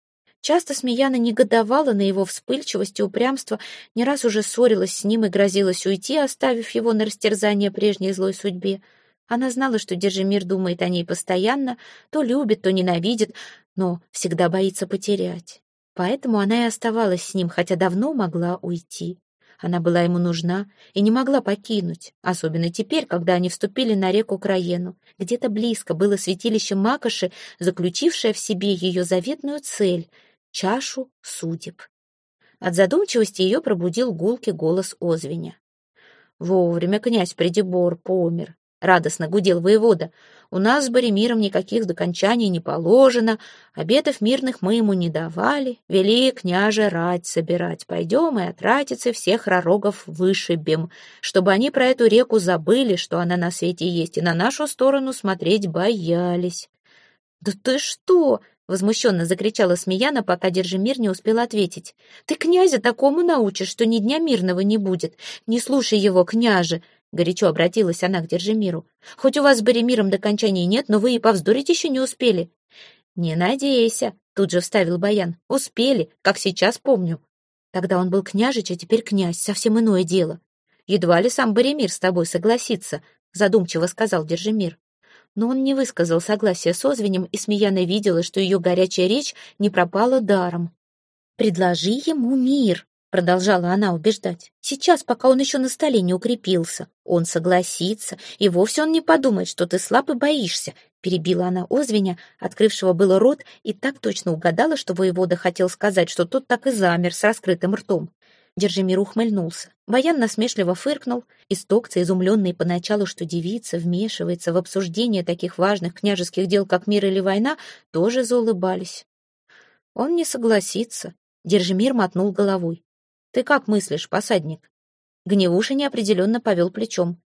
Speaker 1: Часто Смеяна негодовала на его вспыльчивость и упрямство, не раз уже ссорилась с ним и грозилась уйти, оставив его на растерзание прежней злой судьбе. Она знала, что Держимир думает о ней постоянно, то любит, то ненавидит, но всегда боится потерять. Поэтому она и оставалась с ним, хотя давно могла уйти. Она была ему нужна и не могла покинуть, особенно теперь, когда они вступили на реку Краену. Где-то близко было святилище Макоши, заключившее в себе ее заветную цель — чашу судеб. От задумчивости ее пробудил гулкий голос Озвеня. Вовремя князь Придебор помер. Радостно гудел воевода. У нас с Боремиром никаких докончаний не положено, обетов мирных мы ему не давали, вели княже рать собирать. Пойдем и отратиться всех ророгов вышибем, чтобы они про эту реку забыли, что она на свете есть, и на нашу сторону смотреть боялись. «Да ты что?» Возмущенно закричала Смеяна, пока Держимир не успел ответить. «Ты князя такому научишь, что ни дня мирного не будет. Не слушай его, княже!» Горячо обратилась она к Держимиру. «Хоть у вас с Боремиром до кончания нет, но вы и повздорить еще не успели». «Не надейся», — тут же вставил Баян. «Успели, как сейчас помню». Тогда он был княжич, а теперь князь, совсем иное дело. «Едва ли сам Боремир с тобой согласится», — задумчиво сказал Держимир но он не высказал согласия с Озвенем, и Смеяна видела, что ее горячая речь не пропала даром. «Предложи ему мир», — продолжала она убеждать. «Сейчас, пока он еще на столе не укрепился, он согласится, и вовсе он не подумает, что ты слаб и боишься. Перебила она Озвеня, открывшего было рот, и так точно угадала, что воевода хотел сказать, что тот так и замер с раскрытым ртом. Держимир ухмыльнулся. Баян насмешливо фыркнул. Истокцы, изумленные поначалу, что девица вмешивается в обсуждение таких важных княжеских дел, как мир или война, тоже заулыбались. Он не согласится. Держимир мотнул головой. «Ты как мыслишь, посадник?» Гневуша неопределенно повел плечом.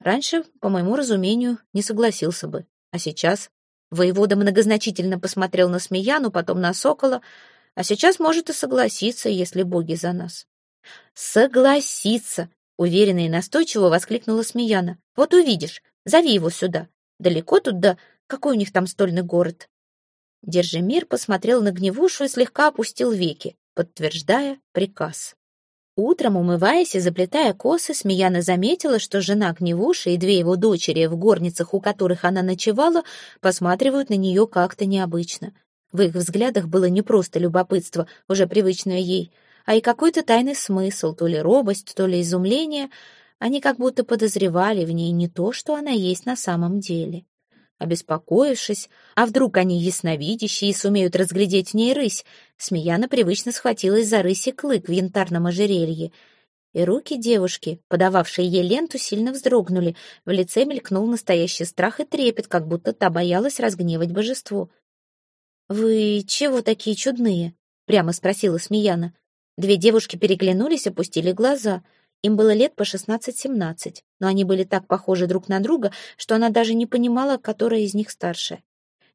Speaker 1: «Раньше, по моему разумению, не согласился бы. А сейчас?» Воевода многозначительно посмотрел на Смеяну, потом на Сокола. «А сейчас может и согласиться, если боги за нас». «Согласиться!» — уверенно и настойчиво воскликнула Смеяна. «Вот увидишь, зови его сюда. Далеко тут да какой у них там стольный город?» Держимир посмотрел на гневушу и слегка опустил веки, подтверждая приказ. Утром, умываясь и заплетая косы, Смеяна заметила, что жена Гневуши и две его дочери в горницах, у которых она ночевала, посматривают на нее как-то необычно. В их взглядах было не просто любопытство, уже привычное ей, а и какой-то тайный смысл, то ли робость, то ли изумление. Они как будто подозревали в ней не то, что она есть на самом деле. Обеспокоившись, а вдруг они ясновидящие и сумеют разглядеть в ней рысь, Смеяна привычно схватилась за рыси клык в янтарном ожерелье. И руки девушки, подававшие ей ленту, сильно вздрогнули. В лице мелькнул настоящий страх и трепет, как будто та боялась разгневать божество. «Вы чего такие чудные?» — прямо спросила Смеяна. Две девушки переглянулись, опустили глаза. Им было лет по шестнадцать-семнадцать, но они были так похожи друг на друга, что она даже не понимала, которая из них старшая.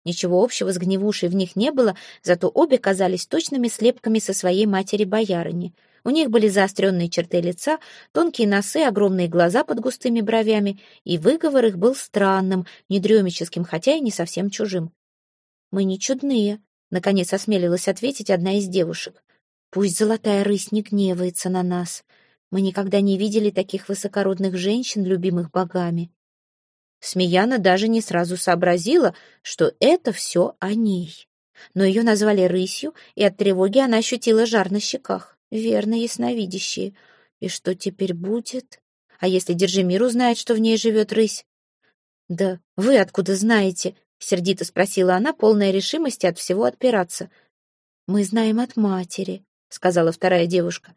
Speaker 1: Ничего общего с гневушей в них не было, зато обе казались точными слепками со своей матери-боярыни. У них были заостренные черты лица, тонкие носы, огромные глаза под густыми бровями, и выговор их был странным, недремическим, хотя и не совсем чужим. «Мы не чудные», — наконец осмелилась ответить одна из девушек. Пусть золотая рысь не гневается на нас. Мы никогда не видели таких высокородных женщин, любимых богами. Смеяна даже не сразу сообразила, что это все о ней. Но ее назвали рысью, и от тревоги она ощутила жар на щеках. Верно, ясновидящие. И что теперь будет? А если Держимир узнает, что в ней живет рысь? «Да вы откуда знаете?» — сердито спросила она, полная решимости от всего отпираться. «Мы знаем от матери», сказала вторая девушка.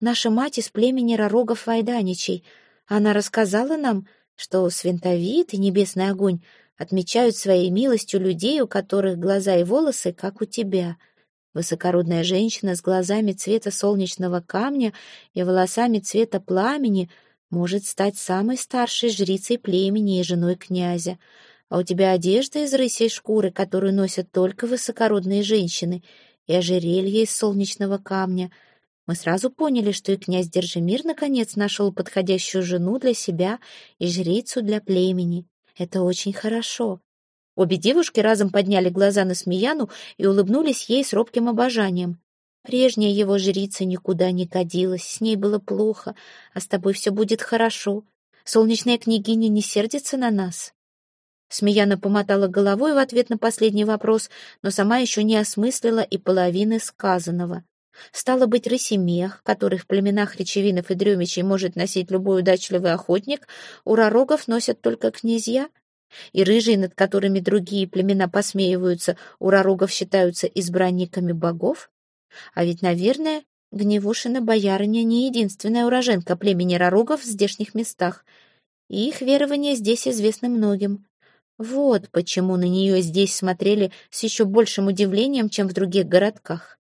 Speaker 1: «Наша мать из племени Ророгов Вайданичей. Она рассказала нам, что свинтовид и небесный огонь отмечают своей милостью людей, у которых глаза и волосы, как у тебя. Высокородная женщина с глазами цвета солнечного камня и волосами цвета пламени может стать самой старшей жрицей племени и женой князя. А у тебя одежда из рысей шкуры, которую носят только высокородные женщины — и ожерелье из солнечного камня. Мы сразу поняли, что и князь Держимир наконец нашел подходящую жену для себя и жрицу для племени. Это очень хорошо. Обе девушки разом подняли глаза на Смеяну и улыбнулись ей с робким обожанием. Прежняя его жрица никуда не годилась, с ней было плохо, а с тобой все будет хорошо. Солнечная княгиня не сердится на нас. Смеяна помотала головой в ответ на последний вопрос, но сама еще не осмыслила и половины сказанного. Стало быть, рысимех, который в племенах речевинов и дремичей может носить любой удачливый охотник, у ророгов носят только князья, и рыжие, над которыми другие племена посмеиваются, у ророгов считаются избранниками богов? А ведь, наверное, Гневушина боярыня не единственная уроженка племени ророгов в здешних местах, и их верования здесь известны многим. Вот почему на нее здесь смотрели с еще большим удивлением, чем в других городках.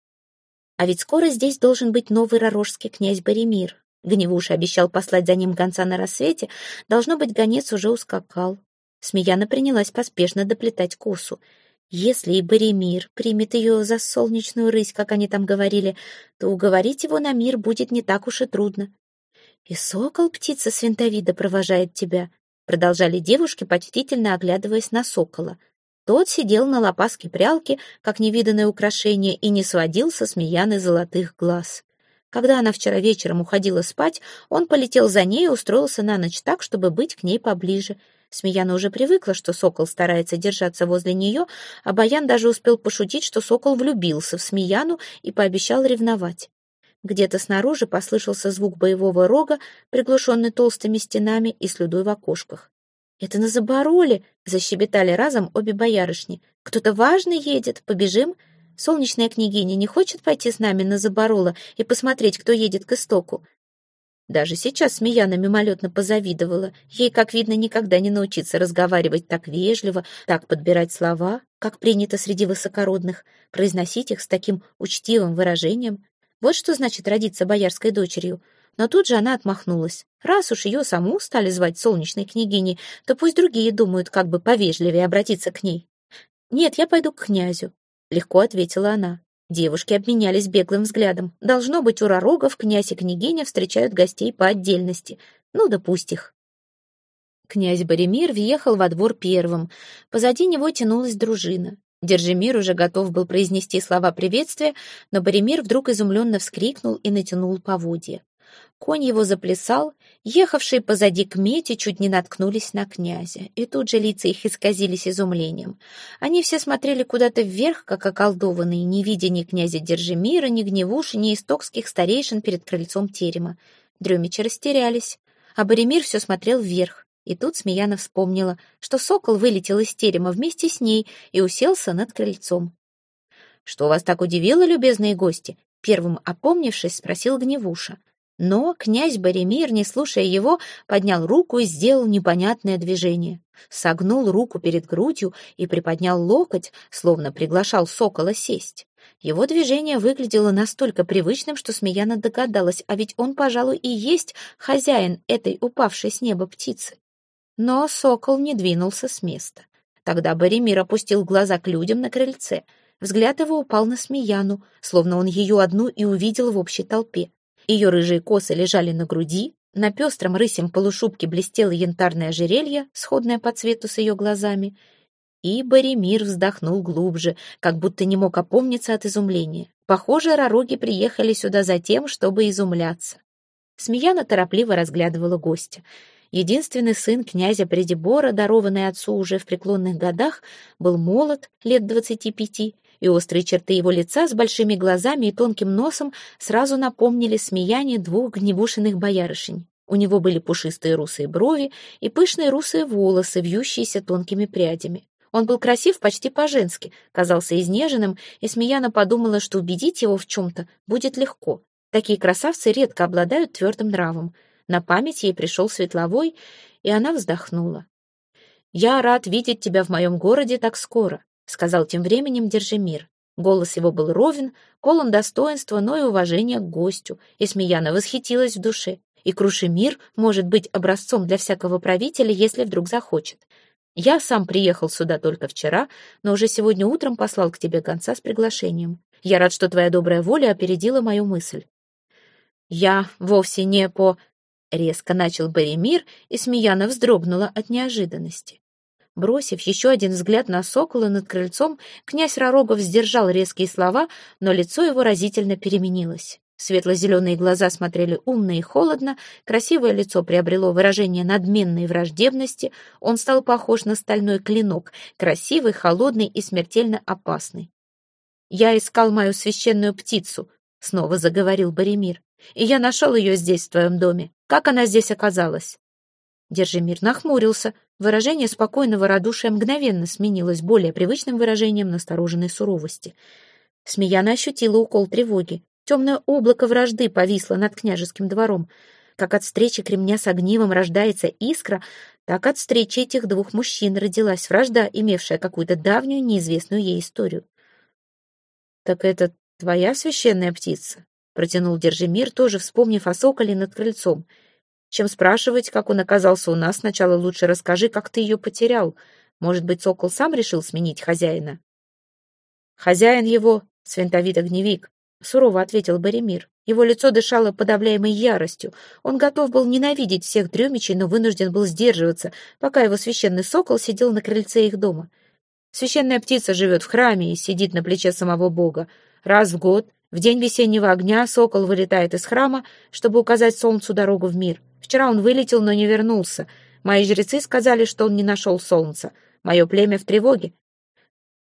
Speaker 1: А ведь скоро здесь должен быть новый ророжский князь Боремир. Гневуша обещал послать за ним гонца на рассвете, должно быть, гонец уже ускакал. Смеяна принялась поспешно доплетать косу. Если и Боремир примет ее за солнечную рысь, как они там говорили, то уговорить его на мир будет не так уж и трудно. И сокол, птица свинтовида, провожает тебя, Продолжали девушки, почтительно оглядываясь на сокола. Тот сидел на лопаске прялки, как невиданное украшение, и не сводил со смеяны золотых глаз. Когда она вчера вечером уходила спать, он полетел за ней и устроился на ночь так, чтобы быть к ней поближе. Смеяна уже привыкла, что сокол старается держаться возле нее, а Баян даже успел пошутить, что сокол влюбился в Смеяну и пообещал ревновать. Где-то снаружи послышался звук боевого рога, приглушенный толстыми стенами и слюдой в окошках. «Это на Забороле!» — защебетали разом обе боярышни. «Кто-то важный едет, побежим!» Солнечная княгиня не хочет пойти с нами на Заборола и посмотреть, кто едет к истоку. Даже сейчас Смеяна мимолетно позавидовала. Ей, как видно, никогда не научиться разговаривать так вежливо, так подбирать слова, как принято среди высокородных, произносить их с таким учтивым выражением. Вот что значит родиться боярской дочерью. Но тут же она отмахнулась. Раз уж ее саму стали звать солнечной княгиней, то пусть другие думают, как бы повежливее обратиться к ней. «Нет, я пойду к князю», — легко ответила она. Девушки обменялись беглым взглядом. Должно быть, у Ророгов князь и княгиня встречают гостей по отдельности. Ну да их. Князь Боремир въехал во двор первым. Позади него тянулась дружина. Держимир уже готов был произнести слова приветствия, но Боремир вдруг изумленно вскрикнул и натянул поводья. Конь его заплясал, ехавшие позади к мете чуть не наткнулись на князя, и тут же лица их исказились изумлением. Они все смотрели куда-то вверх, как околдованные, не видя ни князя Держимира, ни Гневуши, ни истокских старейшин перед крыльцом терема. Дрёмичи растерялись, а Боремир все смотрел вверх. И тут Смеяна вспомнила, что сокол вылетел из терема вместе с ней и уселся над крыльцом. «Что вас так удивило, любезные гости?» Первым опомнившись, спросил Гневуша. Но князь Боремир, не слушая его, поднял руку и сделал непонятное движение. Согнул руку перед грудью и приподнял локоть, словно приглашал сокола сесть. Его движение выглядело настолько привычным, что Смеяна догадалась, а ведь он, пожалуй, и есть хозяин этой упавшей с неба птицы. Но сокол не двинулся с места. Тогда Боремир опустил глаза к людям на крыльце. Взгляд его упал на Смеяну, словно он ее одну и увидел в общей толпе. Ее рыжие косы лежали на груди, на пестром рысем полушубке блестело янтарное ожерелье, сходное по цвету с ее глазами. И Боремир вздохнул глубже, как будто не мог опомниться от изумления. Похоже, ророги приехали сюда за тем, чтобы изумляться. Смеяна торопливо разглядывала гостя. Единственный сын князя Придебора, дарованный отцу уже в преклонных годах, был молод, лет двадцати пяти, и острые черты его лица с большими глазами и тонким носом сразу напомнили смеяние двух гневушиных боярышень. У него были пушистые русые брови и пышные русые волосы, вьющиеся тонкими прядями. Он был красив почти по-женски, казался изнеженным, и Смеяна подумала, что убедить его в чем-то будет легко. Такие красавцы редко обладают твердым нравом. На память ей пришел Светловой, и она вздохнула. «Я рад видеть тебя в моем городе так скоро. — сказал тем временем Держимир. Голос его был ровен, полон достоинства, но и уважения к гостю, и Смеяна восхитилась в душе. И Крушемир может быть образцом для всякого правителя, если вдруг захочет. Я сам приехал сюда только вчера, но уже сегодня утром послал к тебе гонца с приглашением. Я рад, что твоя добрая воля опередила мою мысль. Я вовсе не по... Резко начал Боремир, и Смеяна вздрогнула от неожиданности. Бросив еще один взгляд на сокола над крыльцом, князь Ророгов сдержал резкие слова, но лицо его разительно переменилось. Светло-зеленые глаза смотрели умно и холодно, красивое лицо приобрело выражение надменной враждебности, он стал похож на стальной клинок, красивый, холодный и смертельно опасный. «Я искал мою священную птицу», — снова заговорил Боремир, «и я нашел ее здесь, в твоем доме. Как она здесь оказалась?» Держимир нахмурился. Выражение спокойного радушия мгновенно сменилось более привычным выражением настороженной суровости. Смеяна ощутила укол тревоги. Темное облако вражды повисло над княжеским двором. Как от встречи кремня с огнивом рождается искра, так от встречи этих двух мужчин родилась вражда, имевшая какую-то давнюю, неизвестную ей историю. «Так это твоя священная птица?» — протянул Держимир, тоже вспомнив о соколе над крыльцом — чем спрашивать, как он оказался у нас, сначала лучше расскажи, как ты ее потерял. Может быть, сокол сам решил сменить хозяина? Хозяин его, свинтовит-огневик, сурово ответил Боремир. Его лицо дышало подавляемой яростью. Он готов был ненавидеть всех дремичей, но вынужден был сдерживаться, пока его священный сокол сидел на крыльце их дома. Священная птица живет в храме и сидит на плече самого бога. Раз в год, в день весеннего огня, сокол вылетает из храма, чтобы указать солнцу дорогу в мир. Вчера он вылетел, но не вернулся. Мои жрецы сказали, что он не нашел солнца. Мое племя в тревоге.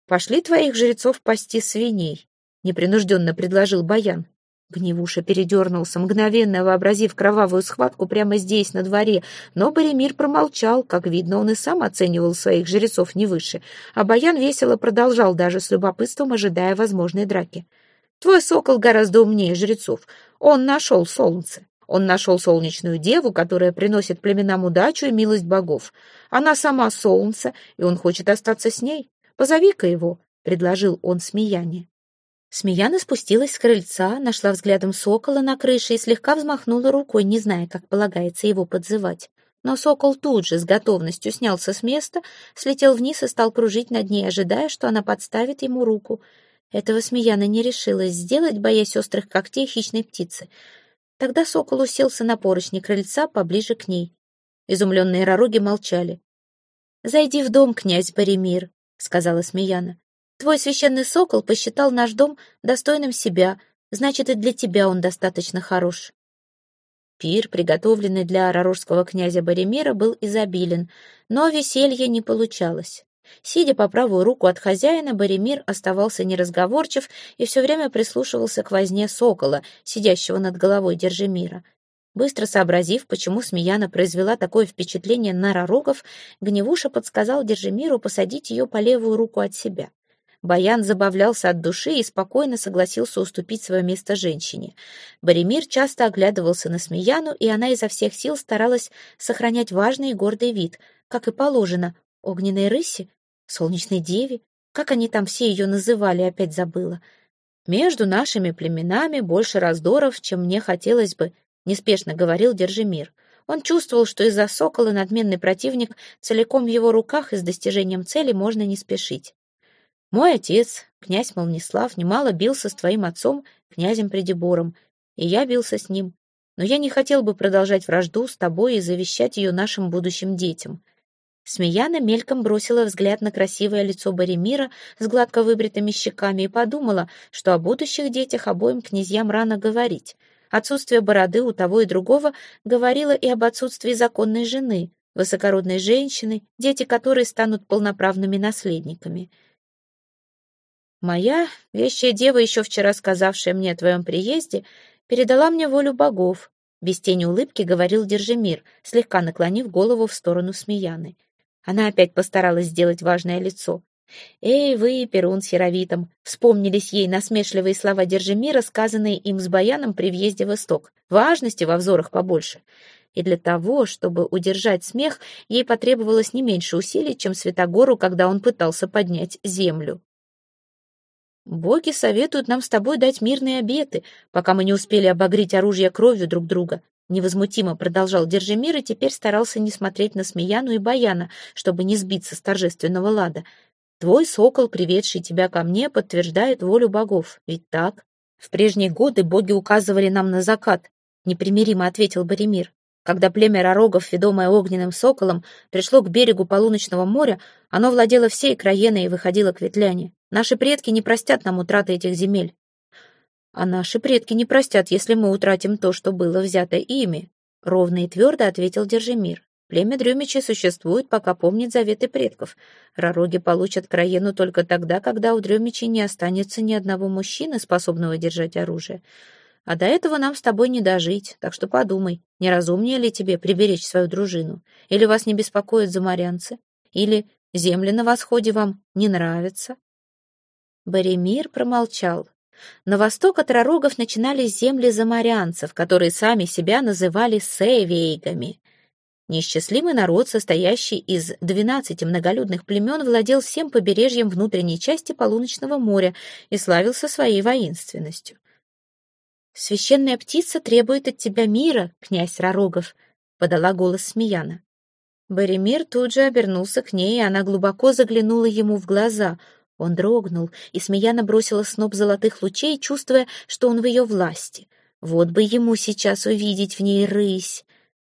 Speaker 1: «Пошли твоих жрецов пасти свиней», — непринужденно предложил Баян. Гневуша передернулся, мгновенно вообразив кровавую схватку прямо здесь, на дворе, но Боремир промолчал, как видно, он и сам оценивал своих жрецов не выше, а Баян весело продолжал, даже с любопытством ожидая возможной драки. «Твой сокол гораздо умнее жрецов. Он нашел солнце. Он нашел солнечную деву, которая приносит племенам удачу и милость богов. Она сама солнце, и он хочет остаться с ней. Позови-ка его», — предложил он смеяние. Смеяна спустилась с крыльца, нашла взглядом сокола на крыше и слегка взмахнула рукой, не зная, как полагается его подзывать. Но сокол тут же с готовностью снялся с места, слетел вниз и стал кружить над ней, ожидая, что она подставит ему руку. Этого Смеяна не решилась сделать, боясь острых когтей хищной птицы. Тогда сокол уселся на поручни крыльца поближе к ней. Изумленные ророги молчали. «Зайди в дом, князь Боремир», — сказала Смеяна. Твой священный сокол посчитал наш дом достойным себя, значит, и для тебя он достаточно хорош. Пир, приготовленный для арарожского князя Боремира, был изобилен, но веселье не получалось. Сидя по правую руку от хозяина, Боремир оставался неразговорчив и все время прислушивался к возне сокола, сидящего над головой Держимира. Быстро сообразив, почему Смеяна произвела такое впечатление на Ророгов, Гневуша подсказал Держимиру посадить ее по левую руку от себя. Баян забавлялся от души и спокойно согласился уступить свое место женщине. Боремир часто оглядывался на Смеяну, и она изо всех сил старалась сохранять важный и гордый вид, как и положено, огненной рыси, солнечной деве, как они там все ее называли, опять забыла. «Между нашими племенами больше раздоров, чем мне хотелось бы», — неспешно говорил Держимир. Он чувствовал, что из-за сокола надменный противник целиком в его руках и с достижением цели можно не спешить. Мой отец, князь Молнислав, немало бился с твоим отцом, князем Придебором, и я бился с ним. Но я не хотел бы продолжать вражду с тобой и завещать ее нашим будущим детям. Смеяна мельком бросила взгляд на красивое лицо Боремира с гладко выбритыми щеками и подумала, что о будущих детях обоим князьям рано говорить. Отсутствие бороды у того и другого говорило и об отсутствии законной жены, высокородной женщины, дети которой станут полноправными наследниками — Моя вещая дева, еще вчера сказавшая мне о твоем приезде, передала мне волю богов. Без тени улыбки говорил Держимир, слегка наклонив голову в сторону Смеяны. Она опять постаралась сделать важное лицо. «Эй, вы, Перун с Яровитом!» Вспомнились ей насмешливые слова Держимира, сказанные им с Баяном при въезде в Исток. Важности во взорах побольше. И для того, чтобы удержать смех, ей потребовалось не меньше усилий, чем Святогору, когда он пытался поднять землю. Боги советуют нам с тобой дать мирные обеты, пока мы не успели обогреть оружие кровью друг друга. Невозмутимо продолжал Держимир и теперь старался не смотреть на Смеяну и Баяна, чтобы не сбиться с торжественного лада. Твой сокол, приведший тебя ко мне, подтверждает волю богов. Ведь так? В прежние годы боги указывали нам на закат, непримиримо ответил Боремир. Когда племя ророгов, ведомое огненным соколом, пришло к берегу полуночного моря, оно владело всей краеной и выходило к ветляне. Наши предки не простят нам утраты этих земель. А наши предки не простят, если мы утратим то, что было взято ими, ровно и твердо ответил Держимир. Племя Дрюмичи существует, пока помнит заветы предков. Ророги получат краену только тогда, когда у Дрюмичи не останется ни одного мужчины, способного держать оружие. А до этого нам с тобой не дожить, так что подумай, не разумнее ли тебе приберечь свою дружину? Или вас не беспокоят заморянцы? Или земли на восходе вам не нравятся?» Боремир промолчал. На восток от Ророгов начинались земли заморянцев, которые сами себя называли севейгами. Несчастливый народ, состоящий из двенадцати многолюдных племен, владел всем побережьем внутренней части Полуночного моря и славился своей воинственностью. «Священная птица требует от тебя мира, князь Ророгов», — подала голос Смеяна. Боремир тут же обернулся к ней, и она глубоко заглянула ему в глаза. Он дрогнул, и Смеяна бросила сноп золотых лучей, чувствуя, что он в ее власти. Вот бы ему сейчас увидеть в ней рысь.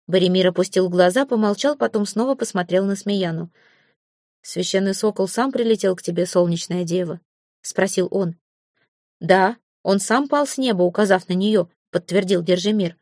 Speaker 1: Боремир опустил глаза, помолчал, потом снова посмотрел на Смеяну. «Священный сокол сам прилетел к тебе, солнечная дева?» — спросил он. «Да», он сам пал с неба, указав на нее, подтвердил Держимир.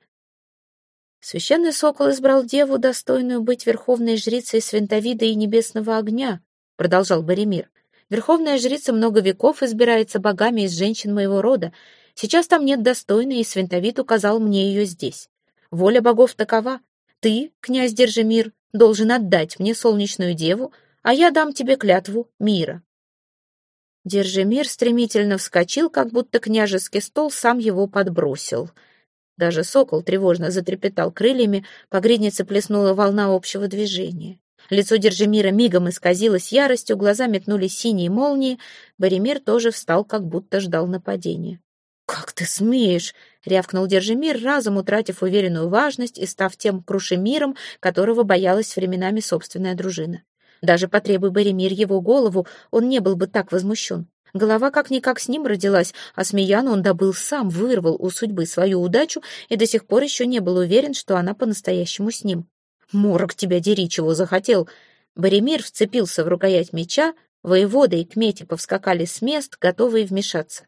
Speaker 1: Священный сокол избрал деву, достойную быть верховной жрицей свинтовида и небесного огня, продолжал Боремир. Верховная жрица много веков избирается богами из женщин моего рода. Сейчас там нет достойной, и Свинтовит указал мне ее здесь. Воля богов такова. Ты, князь Держимир, должен отдать мне солнечную деву, а я дам тебе клятву мира». Держимир стремительно вскочил, как будто княжеский стол сам его подбросил. Даже сокол тревожно затрепетал крыльями, по гриднице плеснула волна общего движения. Лицо Держимира мигом исказилось яростью, глаза метнули синие молнии. Боремир тоже встал, как будто ждал нападения. «Как ты смеешь!» — рявкнул Держимир, разом утратив уверенную важность и став тем крушемиром, которого боялась временами собственная дружина. Даже потребуй Боремир его голову, он не был бы так возмущен. Голова как-никак с ним родилась, а Смеяну он добыл сам, вырвал у судьбы свою удачу и до сих пор еще не был уверен, что она по-настоящему с ним. «Морок тебя дери, чего захотел!» Боремир вцепился в рукоять меча, воевода и кмети повскакали с мест, готовые вмешаться.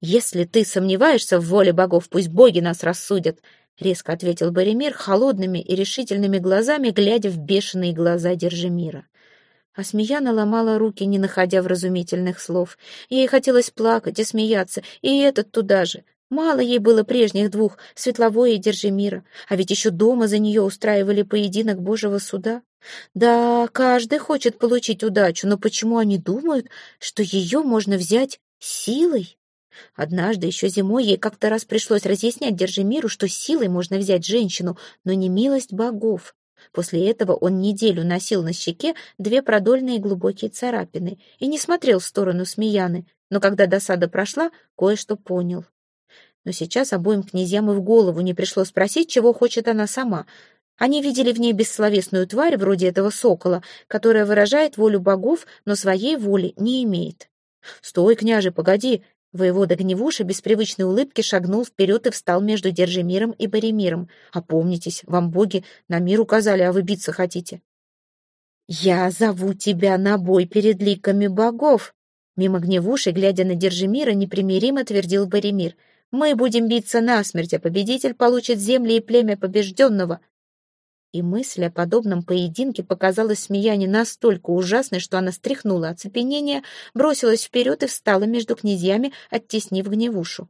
Speaker 1: «Если ты сомневаешься в воле богов, пусть боги нас рассудят», — резко ответил Боремир холодными и решительными глазами, глядя в бешеные глаза Держимира. А Смеяна ломала руки, не находя вразумительных слов. Ей хотелось плакать и смеяться, и этот туда же. Мало ей было прежних двух, Светловой и Держимира, а ведь еще дома за нее устраивали поединок Божьего суда. Да, каждый хочет получить удачу, но почему они думают, что ее можно взять силой? Однажды, еще зимой, ей как-то раз пришлось разъяснять Держимиру, что силой можно взять женщину, но не милость богов. После этого он неделю носил на щеке две продольные глубокие царапины и не смотрел в сторону Смеяны, но когда досада прошла, кое-что понял. Но сейчас обоим князьям и в голову не пришло спросить, чего хочет она сама. Они видели в ней бессловесную тварь, вроде этого сокола, которая выражает волю богов, но своей воли не имеет. «Стой, княже, погоди!» Воевода Гневуша без привычной улыбки шагнул вперед и встал между Держимиром и Боремиром. «Опомнитесь, вам боги на мир указали, а вы биться хотите». «Я зову тебя на бой перед ликами богов!» Мимо Гневуши, глядя на Держимира, непримиримо твердил Боремир. «Мы будем биться насмерть, а победитель получит земли и племя побежденного и мысль о подобном поединке показалась Смеяне настолько ужасной, что она стряхнула оцепенение, бросилась вперед и встала между князьями, оттеснив гневушу.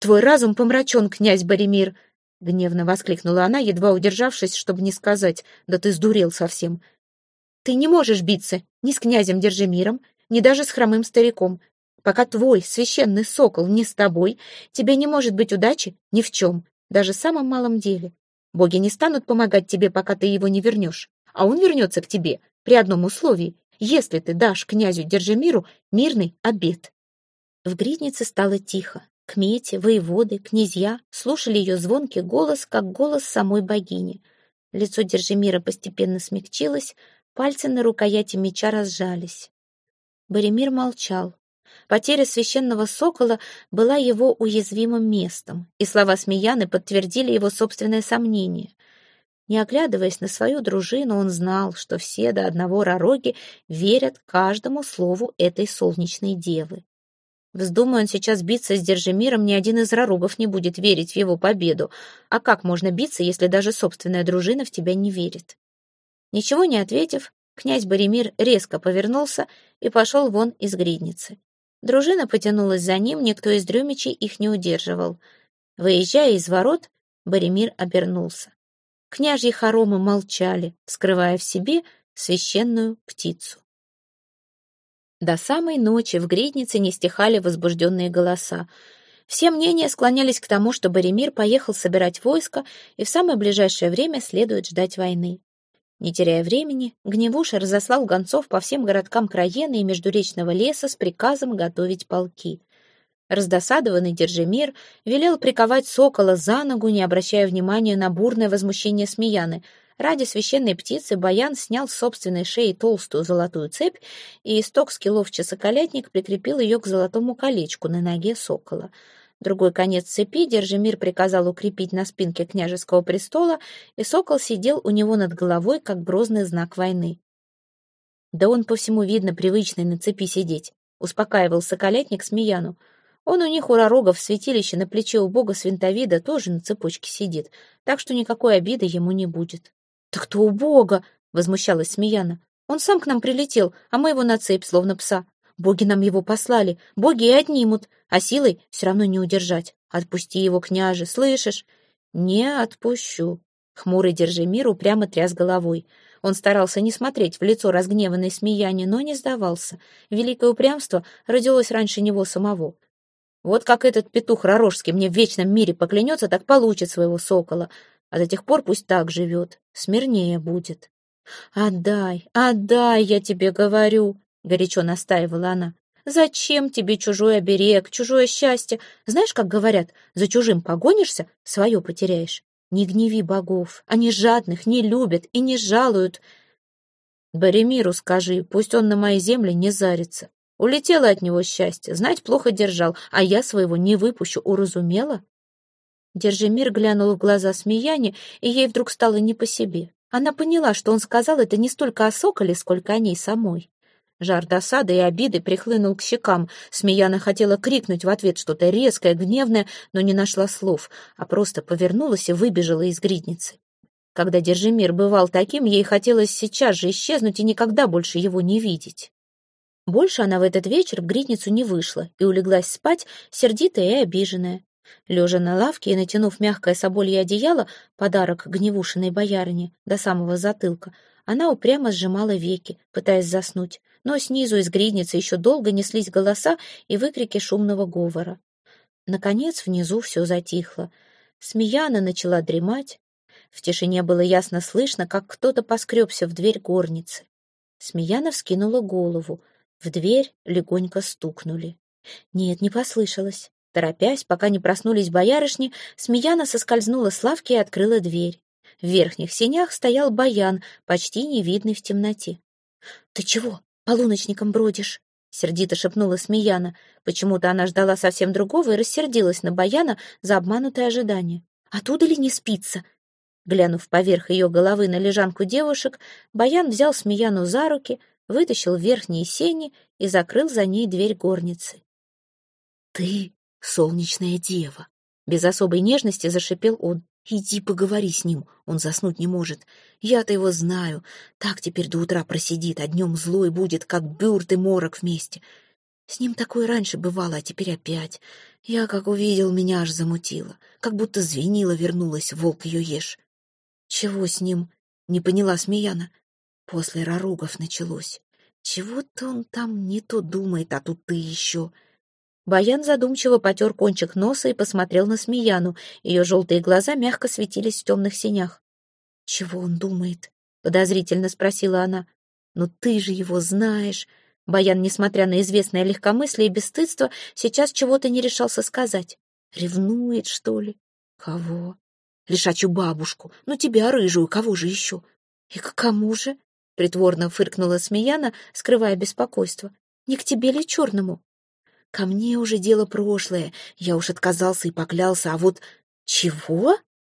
Speaker 1: «Твой разум помрачен, князь Боремир!» — гневно воскликнула она, едва удержавшись, чтобы не сказать, «Да ты сдурел совсем!» «Ты не можешь биться ни с князем Держимиром, ни даже с хромым стариком. Пока твой священный сокол не с тобой, тебе не может быть удачи ни в чем, даже в самом малом деле. Боги не станут помогать тебе, пока ты его не вернешь, а он вернется к тебе при одном условии, если ты дашь князю Держимиру мирный обед. В гриднице стало тихо. Кмети, воеводы, князья слушали ее звонкий голос, как голос самой богини. Лицо Держимира постепенно смягчилось, пальцы на рукояти меча разжались. Боремир молчал, Потеря священного сокола была его уязвимым местом, и слова Смеяны подтвердили его собственное сомнение. Не оглядываясь на свою дружину, он знал, что все до одного ророги верят каждому слову этой солнечной девы. Вздумая он сейчас биться с Держимиром, ни один из ророгов не будет верить в его победу. А как можно биться, если даже собственная дружина в тебя не верит? Ничего не ответив, князь Боремир резко повернулся и пошел вон из гридницы. Дружина потянулась за ним, никто из дрюмичей их не удерживал. Выезжая из ворот, Боремир обернулся. Княжьи хоромы молчали, скрывая в себе священную птицу. До самой ночи в гриднице не стихали возбужденные голоса. Все мнения склонялись к тому, что Боремир поехал собирать войско и в самое ближайшее время следует ждать войны. Не теряя времени, Гневуша разослал гонцов по всем городкам Краены и Междуречного леса с приказом готовить полки. Раздосадованный Держимир велел приковать сокола за ногу, не обращая внимания на бурное возмущение Смеяны. Ради священной птицы Баян снял с собственной шеи толстую золотую цепь и исток скилов часоколятник прикрепил ее к золотому колечку на ноге сокола. Другой конец цепи Держимир приказал укрепить на спинке княжеского престола, и сокол сидел у него над головой, как грозный знак войны. «Да он по всему видно привычный на цепи сидеть», — успокаивал соколятник Смеяну. «Он у них у ророгов в святилище на плече у бога Свинтовида тоже на цепочке сидит, так что никакой обиды ему не будет». «Так кто у бога?» — возмущалась Смеяна. «Он сам к нам прилетел, а мы его на цепь, словно пса. Боги нам его послали, боги и отнимут, а силой все равно не удержать. Отпусти его, княже, слышишь? Не отпущу. Хмурый Держимир упрямо тряс головой. Он старался не смотреть в лицо разгневанной смеяне, но не сдавался. Великое упрямство родилось раньше него самого. Вот как этот петух Ророжский мне в вечном мире поклянется, так получит своего сокола. А до тех пор пусть так живет, смирнее будет. «Отдай, отдай, я тебе говорю», — горячо настаивала она. «Зачем тебе чужой оберег, чужое счастье? Знаешь, как говорят, за чужим погонишься, свое потеряешь. Не гневи богов, они жадных не любят и не жалуют. Боремиру скажи, пусть он на моей земле не зарится. Улетело от него счастье, знать плохо держал, а я своего не выпущу, уразумела?» Держимир глянул в глаза Смеяне, и ей вдруг стало не по себе. Она поняла, что он сказал это не столько о соколе, сколько о ней самой. Жар досады и обиды прихлынул к щекам. Смеяна хотела крикнуть в ответ что-то резкое, гневное, но не нашла слов, а просто повернулась и выбежала из гридницы. Когда Держимир бывал таким, ей хотелось сейчас же исчезнуть и никогда больше его не видеть. Больше она в этот вечер в гридницу не вышла и улеглась спать, сердитая и обиженная. Лежа на лавке и натянув мягкое соболье одеяло, подарок гневушиной боярине, до самого затылка, она упрямо сжимала веки, пытаясь заснуть, но снизу из гридницы еще долго неслись голоса и выкрики шумного говора. Наконец внизу все затихло. Смеяна начала дремать. В тишине было ясно слышно, как кто-то поскребся в дверь горницы. Смеяна вскинула голову. В дверь легонько стукнули. Нет, не послышалось. Торопясь, пока не проснулись боярышни, Смеяна соскользнула с лавки и открыла дверь. В верхних сенях стоял баян, почти невидный в темноте. «Ты чего, полуночником бродишь?» — сердито шепнула Смеяна. Почему-то она ждала совсем другого и рассердилась на баяна за обманутое ожидание. «Оттуда ли не спится?» Глянув поверх ее головы на лежанку девушек, Баян взял Смеяну за руки, вытащил верхние сени и закрыл за ней дверь горницы. «Ты солнечная дева!» Без особой нежности зашипел он. «Иди поговори с ним, он заснуть не может. Я-то его знаю. Так теперь до утра просидит, а днем злой будет, как бюрт и морок вместе. С ним такое раньше бывало, а теперь опять. Я, как увидел, меня аж замутило. Как будто звенила вернулась, волк ее ешь. Чего с ним? Не поняла Смеяна. После Раругов началось. Чего-то он там не то думает, а тут ты еще. Баян задумчиво потер кончик носа и посмотрел на Смеяну. Ее желтые глаза мягко светились в темных синях. «Чего он думает?» — подозрительно спросила она. «Ну ты же его знаешь». Баян, несмотря на известное легкомыслие и бесстыдство, сейчас чего-то не решался сказать. «Ревнует, что ли?» «Кого?» «Лишачью бабушку. Ну тебя, рыжую, кого же еще?» «И к кому же?» — притворно фыркнула Смеяна, скрывая беспокойство. «Не к тебе ли черному?» Ко мне уже дело прошлое. Я уж отказался и поклялся, а вот... Чего?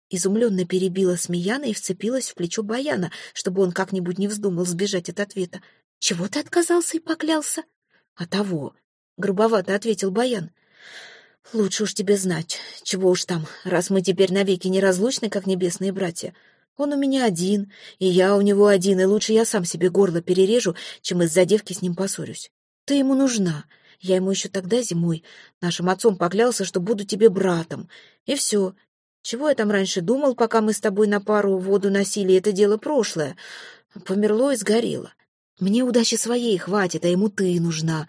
Speaker 1: Изумленно перебила Смеяна и вцепилась в плечо Баяна, чтобы он как-нибудь не вздумал сбежать от ответа. «Чего ты отказался и поклялся?» «А того», — грубовато ответил Баян. «Лучше уж тебе знать, чего уж там, раз мы теперь навеки неразлучны, как небесные братья. Он у меня один, и я у него один, и лучше я сам себе горло перережу, чем из-за девки с ним поссорюсь. Ты ему нужна, я ему еще тогда зимой нашим отцом поклялся, что буду тебе братом. И все. Чего я там раньше думал, пока мы с тобой на пару воду носили, это дело прошлое. Померло и сгорело. Мне удачи своей хватит, а ему ты нужна.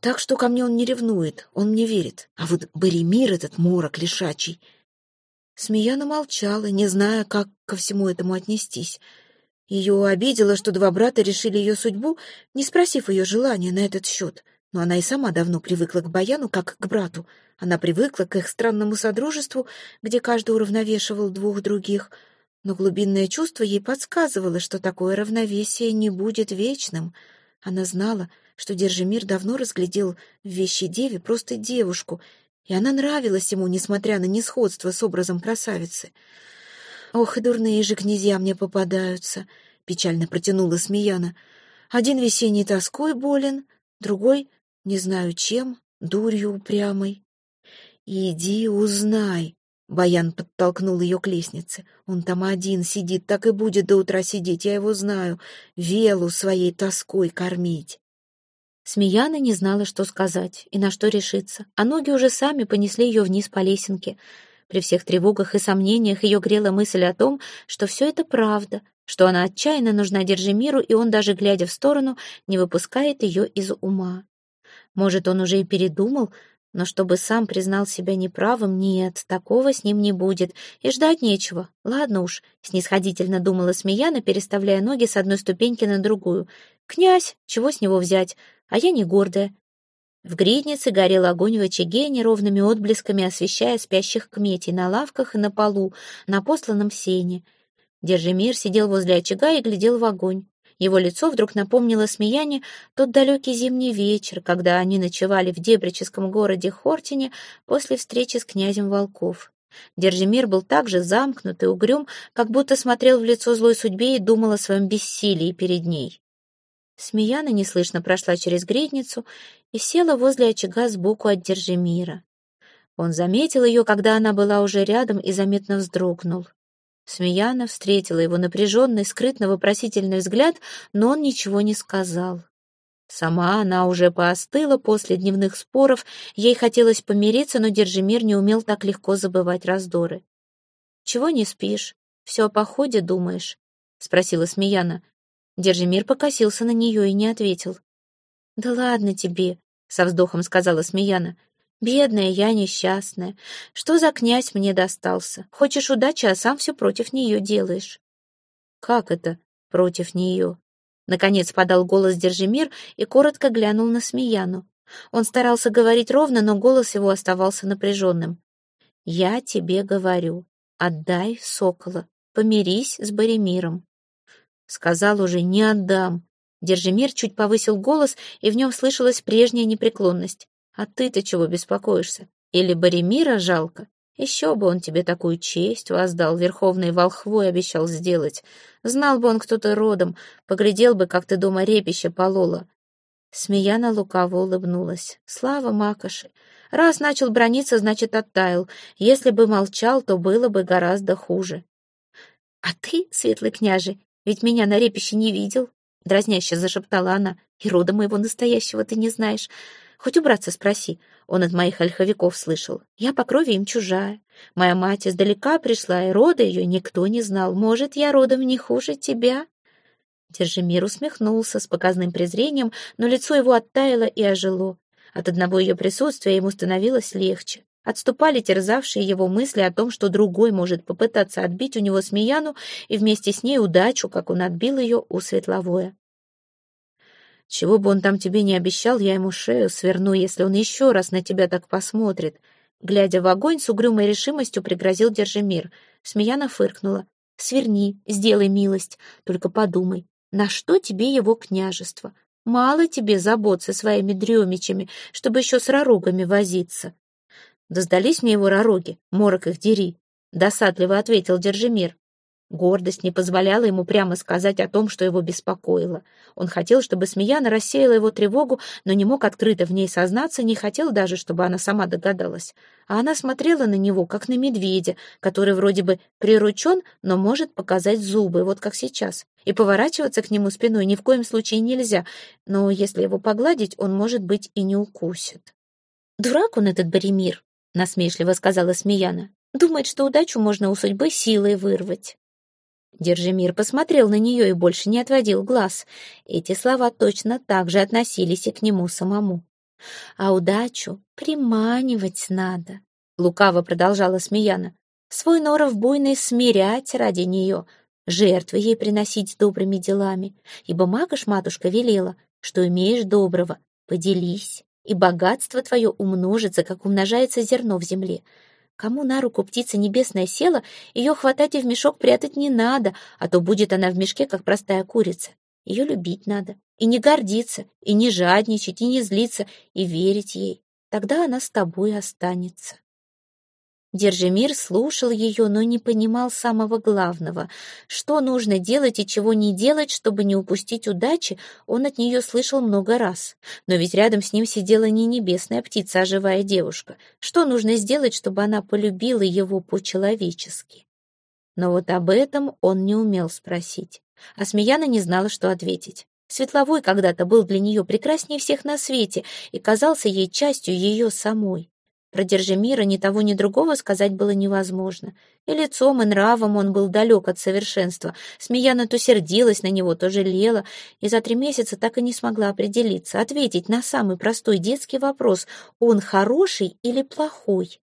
Speaker 1: Так что ко мне он не ревнует, он мне верит. А вот Боремир этот морок лишачий. Смеяна молчала, не зная, как ко всему этому отнестись. Ее обидело, что два брата решили ее судьбу, не спросив ее желания на этот счет. Но она и сама давно привыкла к Баяну, как к брату. Она привыкла к их странному содружеству, где каждый уравновешивал двух других. Но глубинное чувство ей подсказывало, что такое равновесие не будет вечным. Она знала, что Держимир давно разглядел в вещи деве просто девушку, и она нравилась ему, несмотря на несходство с образом красавицы. «Ох, и дурные же князья мне попадаются!» — печально протянула Смеяна. «Один весенний тоской болен, другой не знаю чем, дурью упрямой. «Иди, узнай!» — Баян подтолкнул ее к лестнице. «Он там один сидит, так и будет до утра сидеть, я его знаю. Велу своей тоской кормить». Смеяна не знала, что сказать и на что решиться, а ноги уже сами понесли ее вниз по лесенке. При всех тревогах и сомнениях ее грела мысль о том, что все это правда, что она отчаянно нужна Держимиру, и он, даже глядя в сторону, не выпускает ее из ума. Может, он уже и передумал, но чтобы сам признал себя неправым, нет, такого с ним не будет. И ждать нечего. Ладно уж, снисходительно думала Смеяна, переставляя ноги с одной ступеньки на другую. Князь, чего с него взять? А я не гордая. В гриднице горел огонь в очаге, неровными отблесками освещая спящих кметей на лавках и на полу, на посланном сене. Держимир сидел возле очага и глядел в огонь. Его лицо вдруг напомнило Смеяне тот далекий зимний вечер, когда они ночевали в дебрическом городе Хортине после встречи с князем Волков. Держимир был так же замкнут и угрюм, как будто смотрел в лицо злой судьбе и думал о своем бессилии перед ней. Смеяна неслышно прошла через гридницу и села возле очага сбоку от Держимира. Он заметил ее, когда она была уже рядом, и заметно вздрогнул. Смеяна встретила его напряженный, скрытно-вопросительный взгляд, но он ничего не сказал. Сама она уже поостыла после дневных споров, ей хотелось помириться, но Держимир не умел так легко забывать раздоры. «Чего не спишь? Все о походе думаешь?» — спросила Смеяна. Держимир покосился на нее и не ответил. «Да ладно тебе», — со вздохом сказала Смеяна. Бедная я несчастная. Что за князь мне достался? Хочешь удачи, а сам все против нее делаешь. Как это против нее? Наконец подал голос Держимир и коротко глянул на Смеяну. Он старался говорить ровно, но голос его оставался напряженным. «Я тебе говорю, отдай сокола, помирись с Боремиром». Сказал уже, не отдам. Держимир чуть повысил голос, и в нем слышалась прежняя непреклонность. А ты-то чего беспокоишься? Или Боремира жалко? Еще бы он тебе такую честь воздал, верховной волхвой обещал сделать. Знал бы он кто-то родом, поглядел бы, как ты дома репище полола. Смеяна лукаво улыбнулась. Слава Макоши! Раз начал брониться, значит, оттаял. Если бы молчал, то было бы гораздо хуже. — А ты, светлый княже, ведь меня на репище не видел, — дразняще зашептала она. — И рода моего настоящего ты не знаешь. Хоть у братца спроси, он от моих ольховиков слышал. Я по крови им чужая. Моя мать издалека пришла, и рода ее никто не знал. Может, я родом не хуже тебя?» Держимир усмехнулся с показным презрением, но лицо его оттаяло и ожило. От одного ее присутствия ему становилось легче. Отступали терзавшие его мысли о том, что другой может попытаться отбить у него Смеяну и вместе с ней удачу, как он отбил ее у Светловое. Чего бы он там тебе не обещал, я ему шею сверну, если он еще раз на тебя так посмотрит. Глядя в огонь, с угрюмой решимостью пригрозил Держимир. Смеяна фыркнула. «Сверни, сделай милость, только подумай, на что тебе его княжество? Мало тебе забот со своими дремичами, чтобы еще с ророгами возиться». «Да сдались мне его ророги, морок их дери», — досадливо ответил Держимир. Гордость не позволяла ему прямо сказать о том, что его беспокоило. Он хотел, чтобы Смеяна рассеяла его тревогу, но не мог открыто в ней сознаться, не хотел даже, чтобы она сама догадалась. А она смотрела на него, как на медведя, который вроде бы приручен, но может показать зубы, вот как сейчас. И поворачиваться к нему спиной ни в коем случае нельзя, но если его погладить, он, может быть, и не укусит. «Дурак он этот Боремир», — насмешливо сказала Смеяна. «Думает, что удачу можно у судьбы силой вырвать». Держимир посмотрел на нее и больше не отводил глаз. Эти слова точно так же относились и к нему самому. «А удачу приманивать надо», — лукаво продолжала Смеяна. «Свой норов буйный смирять ради нее, жертвы ей приносить добрыми делами, ибо магаш матушка велела, что имеешь доброго, поделись, и богатство твое умножится, как умножается зерно в земле. Кому на руку птица небесная села, ее хватать и в мешок прятать не надо, а то будет она в мешке, как простая курица. Ее любить надо, и не гордиться, и не жадничать, и не злиться, и верить ей. Тогда она с тобой останется. Держимир слушал ее, но не понимал самого главного. Что нужно делать и чего не делать, чтобы не упустить удачи, он от нее слышал много раз. Но ведь рядом с ним сидела не небесная птица, а живая девушка. Что нужно сделать, чтобы она полюбила его по-человечески? Но вот об этом он не умел спросить. А Смеяна не знала, что ответить. Светловой когда-то был для нее прекраснее всех на свете и казался ей частью ее самой. Про Держимира ни того, ни другого сказать было невозможно. И лицом, и нравом он был далек от совершенства. Смеяна то сердилась на него, то жалела, и за три месяца так и не смогла определиться, ответить на самый простой детский вопрос «Он хороший или плохой?».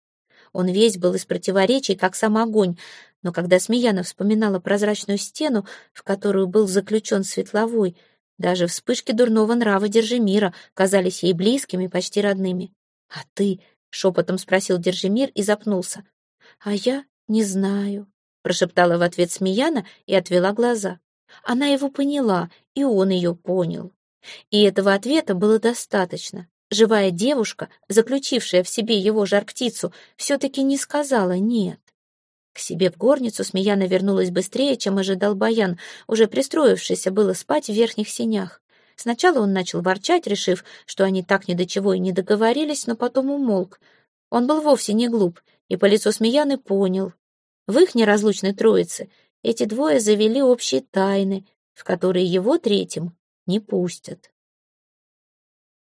Speaker 1: Он весь был из противоречий, как сам огонь, но когда Смеяна вспоминала прозрачную стену, в которую был заключен Светловой, даже вспышки дурного нрава Держимира казались ей близкими, почти родными. «А ты?» — шепотом спросил Держимир и запнулся. «А я не знаю», — прошептала в ответ Смеяна и отвела глаза. Она его поняла, и он ее понял. И этого ответа было достаточно. Живая девушка, заключившая в себе его жар-птицу, все-таки не сказала «нет». К себе в горницу Смеяна вернулась быстрее, чем ожидал Баян, уже пристроившийся было спать в верхних сенях. Сначала он начал ворчать, решив, что они так ни до чего и не договорились, но потом умолк. Он был вовсе не глуп, и по лицу Смеяны понял. В их неразлучной троице эти двое завели общие тайны, в которые его третьим не пустят.